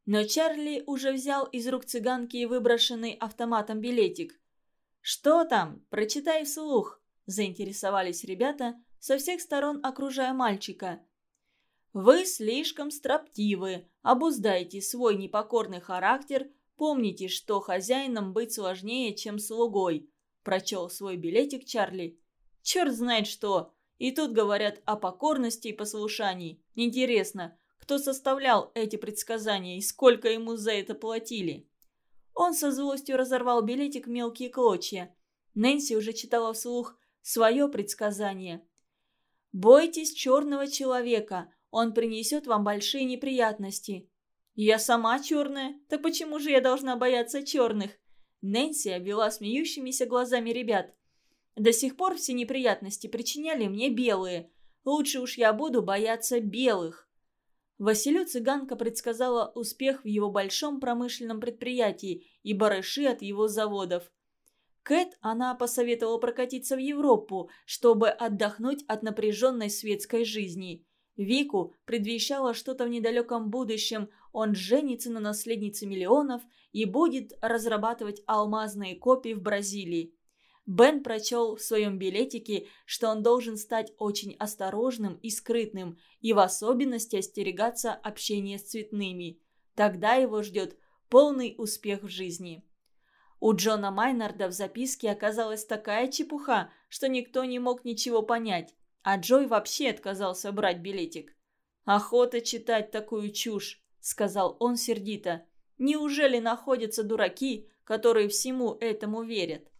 Но Чарли уже взял из рук цыганки выброшенный автоматом билетик. «Что там? Прочитай вслух!» – заинтересовались ребята, со всех сторон окружая мальчика. «Вы слишком строптивы, обуздайте свой непокорный характер Помните, что хозяином быть сложнее, чем слугой», – прочел свой билетик Чарли. «Черт знает что. И тут говорят о покорности и послушании. Интересно, кто составлял эти предсказания и сколько ему за это платили?» Он со злостью разорвал билетик в мелкие клочья. Нэнси уже читала вслух свое предсказание. «Бойтесь черного человека, он принесет вам большие неприятности. «Я сама черная, так почему же я должна бояться черных?» Нэнси обвела смеющимися глазами ребят. «До сих пор все неприятности причиняли мне белые. Лучше уж я буду бояться белых». Василю цыганка предсказала успех в его большом промышленном предприятии и барыши от его заводов. Кэт она посоветовала прокатиться в Европу, чтобы отдохнуть от напряженной светской жизни. Вику предвещало что-то в недалеком будущем, он женится на наследнице миллионов и будет разрабатывать алмазные копии в Бразилии. Бен прочел в своем билетике, что он должен стать очень осторожным и скрытным, и в особенности остерегаться общения с цветными. Тогда его ждет полный успех в жизни. У Джона Майнарда в записке оказалась такая чепуха, что никто не мог ничего понять. А Джой вообще отказался брать билетик. «Охота читать такую чушь», — сказал он сердито. «Неужели находятся дураки, которые всему этому верят?»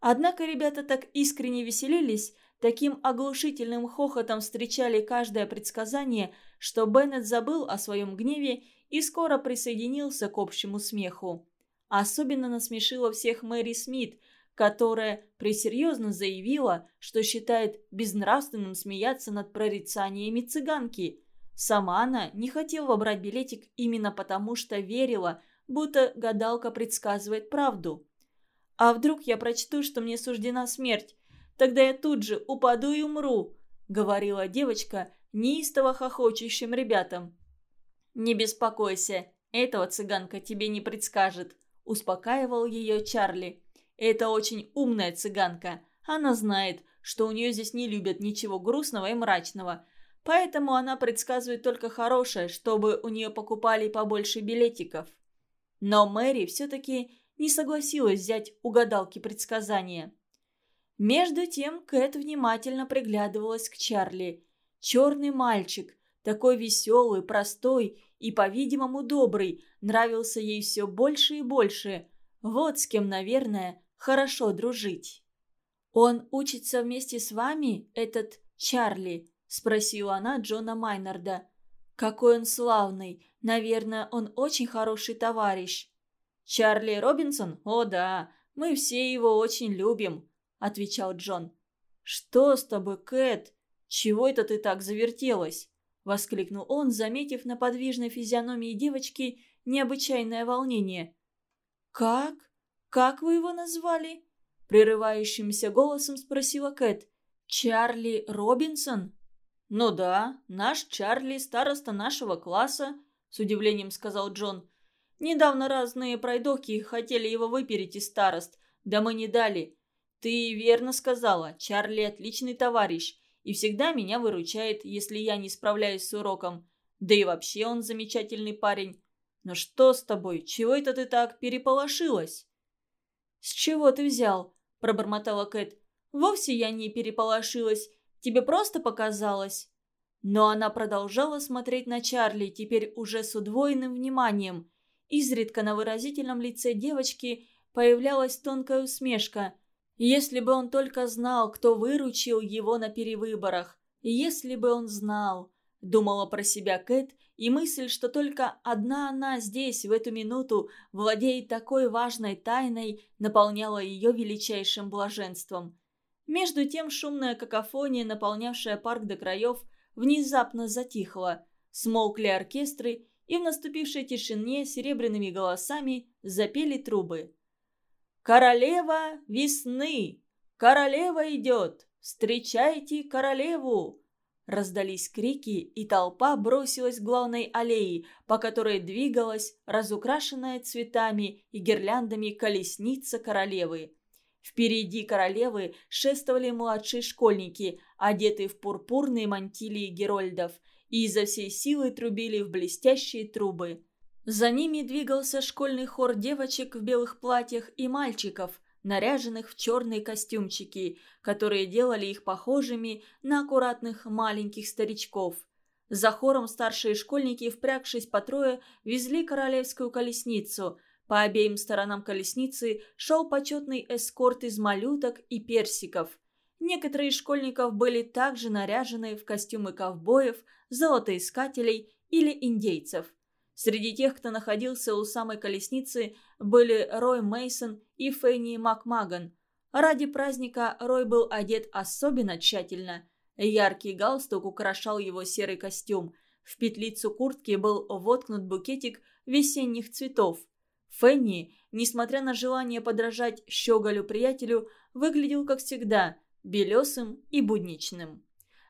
Однако ребята так искренне веселились, таким оглушительным хохотом встречали каждое предсказание, что Беннет забыл о своем гневе и скоро присоединился к общему смеху. Особенно насмешила всех Мэри Смит, которая пресерьезно заявила, что считает безнравственным смеяться над прорицаниями цыганки. Сама она не хотела брать билетик именно потому, что верила, будто гадалка предсказывает правду. «А вдруг я прочту, что мне суждена смерть? Тогда я тут же упаду и умру», — говорила девочка неистово хохочущим ребятам. «Не беспокойся, этого цыганка тебе не предскажет», — успокаивал ее Чарли. Это очень умная цыганка. Она знает, что у нее здесь не любят ничего грустного и мрачного. Поэтому она предсказывает только хорошее, чтобы у нее покупали побольше билетиков. Но Мэри все-таки не согласилась взять у гадалки предсказания. Между тем Кэт внимательно приглядывалась к Чарли. Черный мальчик, такой веселый, простой и, по-видимому, добрый, нравился ей все больше и больше. Вот с кем, наверное, хорошо дружить. «Он учится вместе с вами, этот Чарли?» – спросила она Джона Майнарда. «Какой он славный! Наверное, он очень хороший товарищ». «Чарли Робинсон? О да, Мы все его очень любим», — отвечал Джон. «Что с тобой, Кэт? Чего это ты так завертелась?» — воскликнул он, заметив на подвижной физиономии девочки необычайное волнение. «Как? Как вы его назвали?» — прерывающимся голосом спросила Кэт. «Чарли Робинсон?» «Ну да, наш Чарли, староста нашего класса», — с удивлением сказал Джон. «Недавно разные пройдохи хотели его выпереть из старост, да мы не дали. Ты верно сказала, Чарли отличный товарищ и всегда меня выручает, если я не справляюсь с уроком. Да и вообще он замечательный парень. Но что с тобой? Чего это ты так переполошилась?» «С чего ты взял?» – пробормотала Кэт. «Вовсе я не переполошилась. Тебе просто показалось». Но она продолжала смотреть на Чарли, теперь уже с удвоенным вниманием. Изредка на выразительном лице девочки появлялась тонкая усмешка. Если бы он только знал, кто выручил его на перевыборах. Если бы он знал. Думала про себя Кэт, и мысль, что только одна она здесь, в эту минуту, владеет такой важной тайной, наполняла ее величайшим блаженством. Между тем шумная какофония, наполнявшая парк до краев, внезапно затихла. Смолкли оркестры, и в наступившей тишине серебряными голосами запели трубы. «Королева весны! Королева идет! Встречайте королеву!» Раздались крики, и толпа бросилась к главной аллее, по которой двигалась разукрашенная цветами и гирляндами колесница королевы. Впереди королевы шествовали младшие школьники, одетые в пурпурные мантилии герольдов, и изо всей силы трубили в блестящие трубы. За ними двигался школьный хор девочек в белых платьях и мальчиков, наряженных в черные костюмчики, которые делали их похожими на аккуратных маленьких старичков. За хором старшие школьники, впрягшись по трое, везли королевскую колесницу. По обеим сторонам колесницы шел почетный эскорт из малюток и персиков. Некоторые из школьников были также наряжены в костюмы ковбоев, золотоискателей или индейцев. Среди тех, кто находился у самой колесницы, были Рой Мейсон и Фенни Макмаган. Ради праздника Рой был одет особенно тщательно. Яркий галстук украшал его серый костюм. В петлицу куртки был воткнут букетик весенних цветов. Фенни, несмотря на желание подражать щеголю-приятелю, выглядел, как всегда, белесым и будничным.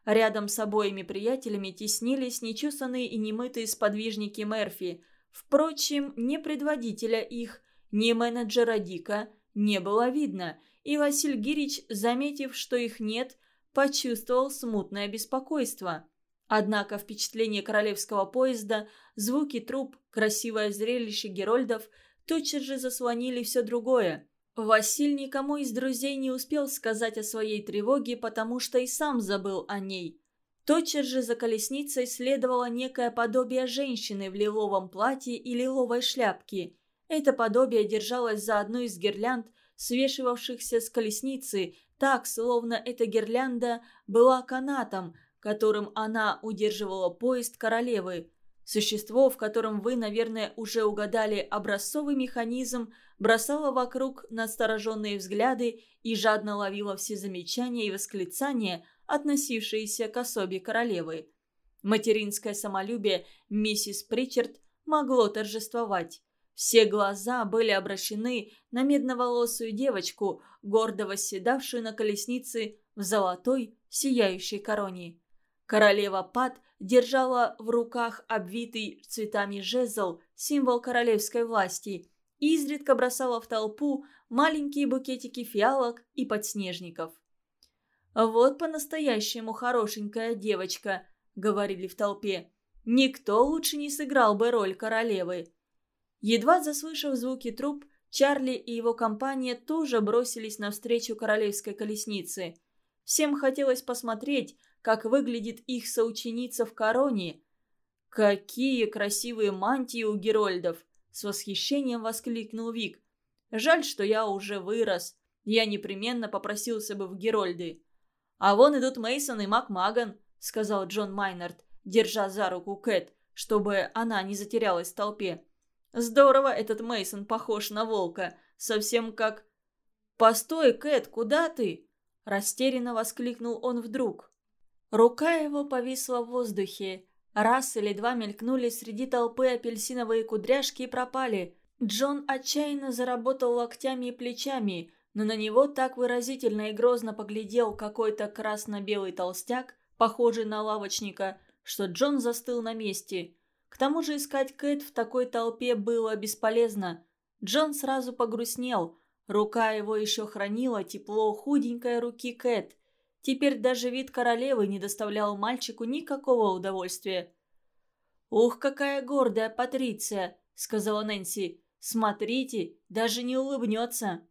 Рядом с обоими приятелями теснились нечесанные и немытые сподвижники Мерфи. Впрочем, ни предводителя их, ни менеджера Дика не было видно, и Василь Гирич, заметив, что их нет, почувствовал смутное беспокойство. Однако впечатление королевского поезда, звуки труб, красивое зрелище герольдов тотчас же заслонили все другое. Василь никому из друзей не успел сказать о своей тревоге, потому что и сам забыл о ней. Тотчас же за колесницей следовало некое подобие женщины в лиловом платье и лиловой шляпке. Это подобие держалось за одну из гирлянд, свешивавшихся с колесницы, так, словно эта гирлянда была канатом, которым она удерживала поезд королевы. Существо, в котором вы, наверное, уже угадали образцовый механизм, бросало вокруг настороженные взгляды и жадно ловило все замечания и восклицания, относившиеся к особе королевы. Материнское самолюбие миссис Причард могло торжествовать. Все глаза были обращены на медноволосую девочку, гордо восседавшую на колеснице в золотой, сияющей короне. Королева Пат держала в руках обвитый цветами жезл, символ королевской власти, изредка бросала в толпу маленькие букетики фиалок и подснежников. «Вот по-настоящему хорошенькая девочка», — говорили в толпе. «Никто лучше не сыграл бы роль королевы». Едва заслышав звуки труб, Чарли и его компания тоже бросились навстречу королевской колеснице. Всем хотелось посмотреть, как выглядит их соученица в короне. «Какие красивые мантии у Герольдов!» – с восхищением воскликнул Вик. «Жаль, что я уже вырос. Я непременно попросился бы в Герольды». «А вон идут Мейсон и Макмаган», – сказал Джон Майнард, держа за руку Кэт, чтобы она не затерялась в толпе. «Здорово этот Мейсон похож на волка, совсем как...» «Постой, Кэт, куда ты?» – растерянно воскликнул он вдруг. Рука его повисла в воздухе. Раз или два мелькнули среди толпы апельсиновые кудряшки и пропали. Джон отчаянно заработал локтями и плечами, но на него так выразительно и грозно поглядел какой-то красно-белый толстяк, похожий на лавочника, что Джон застыл на месте. К тому же искать Кэт в такой толпе было бесполезно. Джон сразу погрустнел. Рука его еще хранила тепло худенькой руки Кэт. Теперь даже вид королевы не доставлял мальчику никакого удовольствия. «Ух, какая гордая Патриция!» — сказала Нэнси. «Смотрите, даже не улыбнется».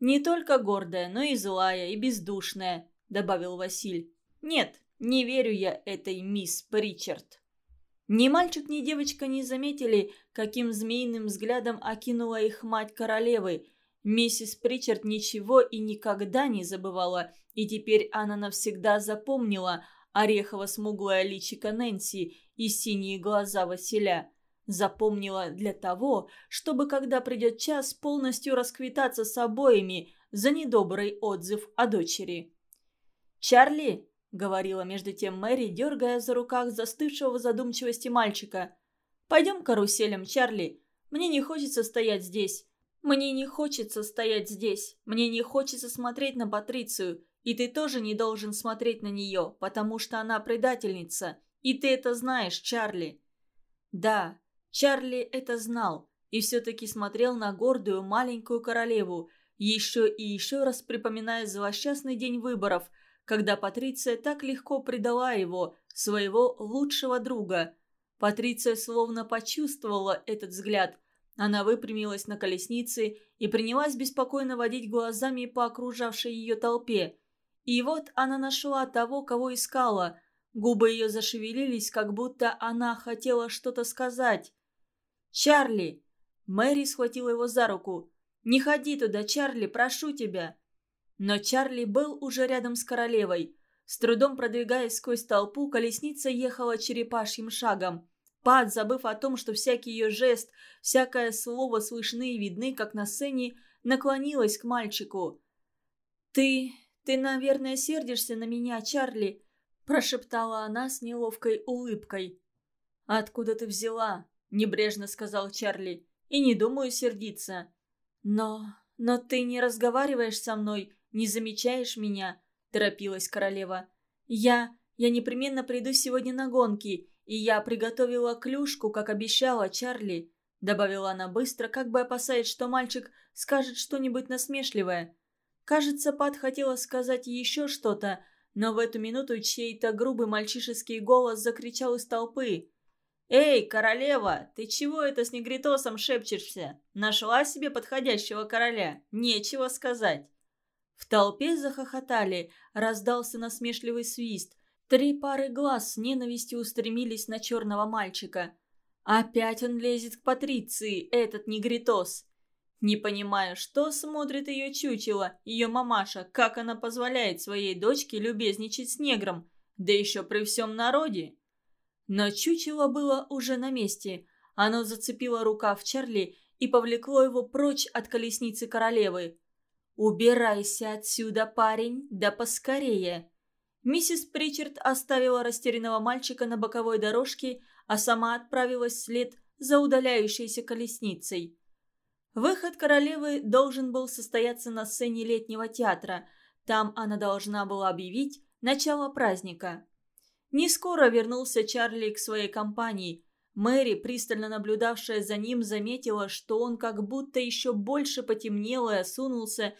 «Не только гордая, но и злая, и бездушная», — добавил Василь. «Нет, не верю я этой мисс Причард». Ни мальчик, ни девочка не заметили, каким змеиным взглядом окинула их мать королевы. Миссис Причард ничего и никогда не забывала, и теперь она навсегда запомнила орехово-смуглое личико Нэнси и синие глаза Василя. Запомнила для того, чтобы, когда придет час, полностью расквитаться с обоими за недобрый отзыв о дочери. «Чарли!» — говорила между тем Мэри, дергая за руках застывшего в задумчивости мальчика. «Пойдем каруселем, Чарли. Мне не хочется стоять здесь. Мне не хочется стоять здесь. Мне не хочется смотреть на Патрицию. И ты тоже не должен смотреть на нее, потому что она предательница. И ты это знаешь, Чарли». Да, Чарли это знал и все-таки смотрел на гордую маленькую королеву, еще и еще раз припоминая злосчастный день выборов – когда Патриция так легко предала его, своего лучшего друга. Патриция словно почувствовала этот взгляд. Она выпрямилась на колеснице и принялась беспокойно водить глазами по окружавшей ее толпе. И вот она нашла того, кого искала. Губы ее зашевелились, как будто она хотела что-то сказать. «Чарли!» Мэри схватила его за руку. «Не ходи туда, Чарли, прошу тебя!» Но Чарли был уже рядом с королевой. С трудом продвигаясь сквозь толпу, колесница ехала черепашьим шагом. Пат, забыв о том, что всякий ее жест, всякое слово слышны и видны, как на сцене, наклонилась к мальчику. «Ты... ты, наверное, сердишься на меня, Чарли?» – прошептала она с неловкой улыбкой. «Откуда ты взяла?» – небрежно сказал Чарли. «И не думаю сердиться». «Но... но ты не разговариваешь со мной не замечаешь меня?» – торопилась королева. «Я... я непременно приду сегодня на гонки, и я приготовила клюшку, как обещала Чарли», – добавила она быстро, как бы опасаясь, что мальчик скажет что-нибудь насмешливое. Кажется, Пат хотела сказать еще что-то, но в эту минуту чей-то грубый мальчишеский голос закричал из толпы. «Эй, королева, ты чего это с негритосом шепчешься? Нашла себе подходящего короля? Нечего сказать». В толпе захохотали, раздался насмешливый свист. Три пары глаз с ненавистью устремились на черного мальчика. Опять он лезет к Патриции, этот негритос. Не понимаю, что смотрит ее чучело, ее мамаша, как она позволяет своей дочке любезничать с негром, да еще при всем народе. Но чучело было уже на месте. Оно зацепило рукав Чарли и повлекло его прочь от колесницы королевы. «Убирайся отсюда, парень, да поскорее!» Миссис Причард оставила растерянного мальчика на боковой дорожке, а сама отправилась вслед за удаляющейся колесницей. Выход королевы должен был состояться на сцене летнего театра. Там она должна была объявить начало праздника. Не скоро вернулся Чарли к своей компании. Мэри, пристально наблюдавшая за ним, заметила, что он как будто еще больше потемнел и осунулся,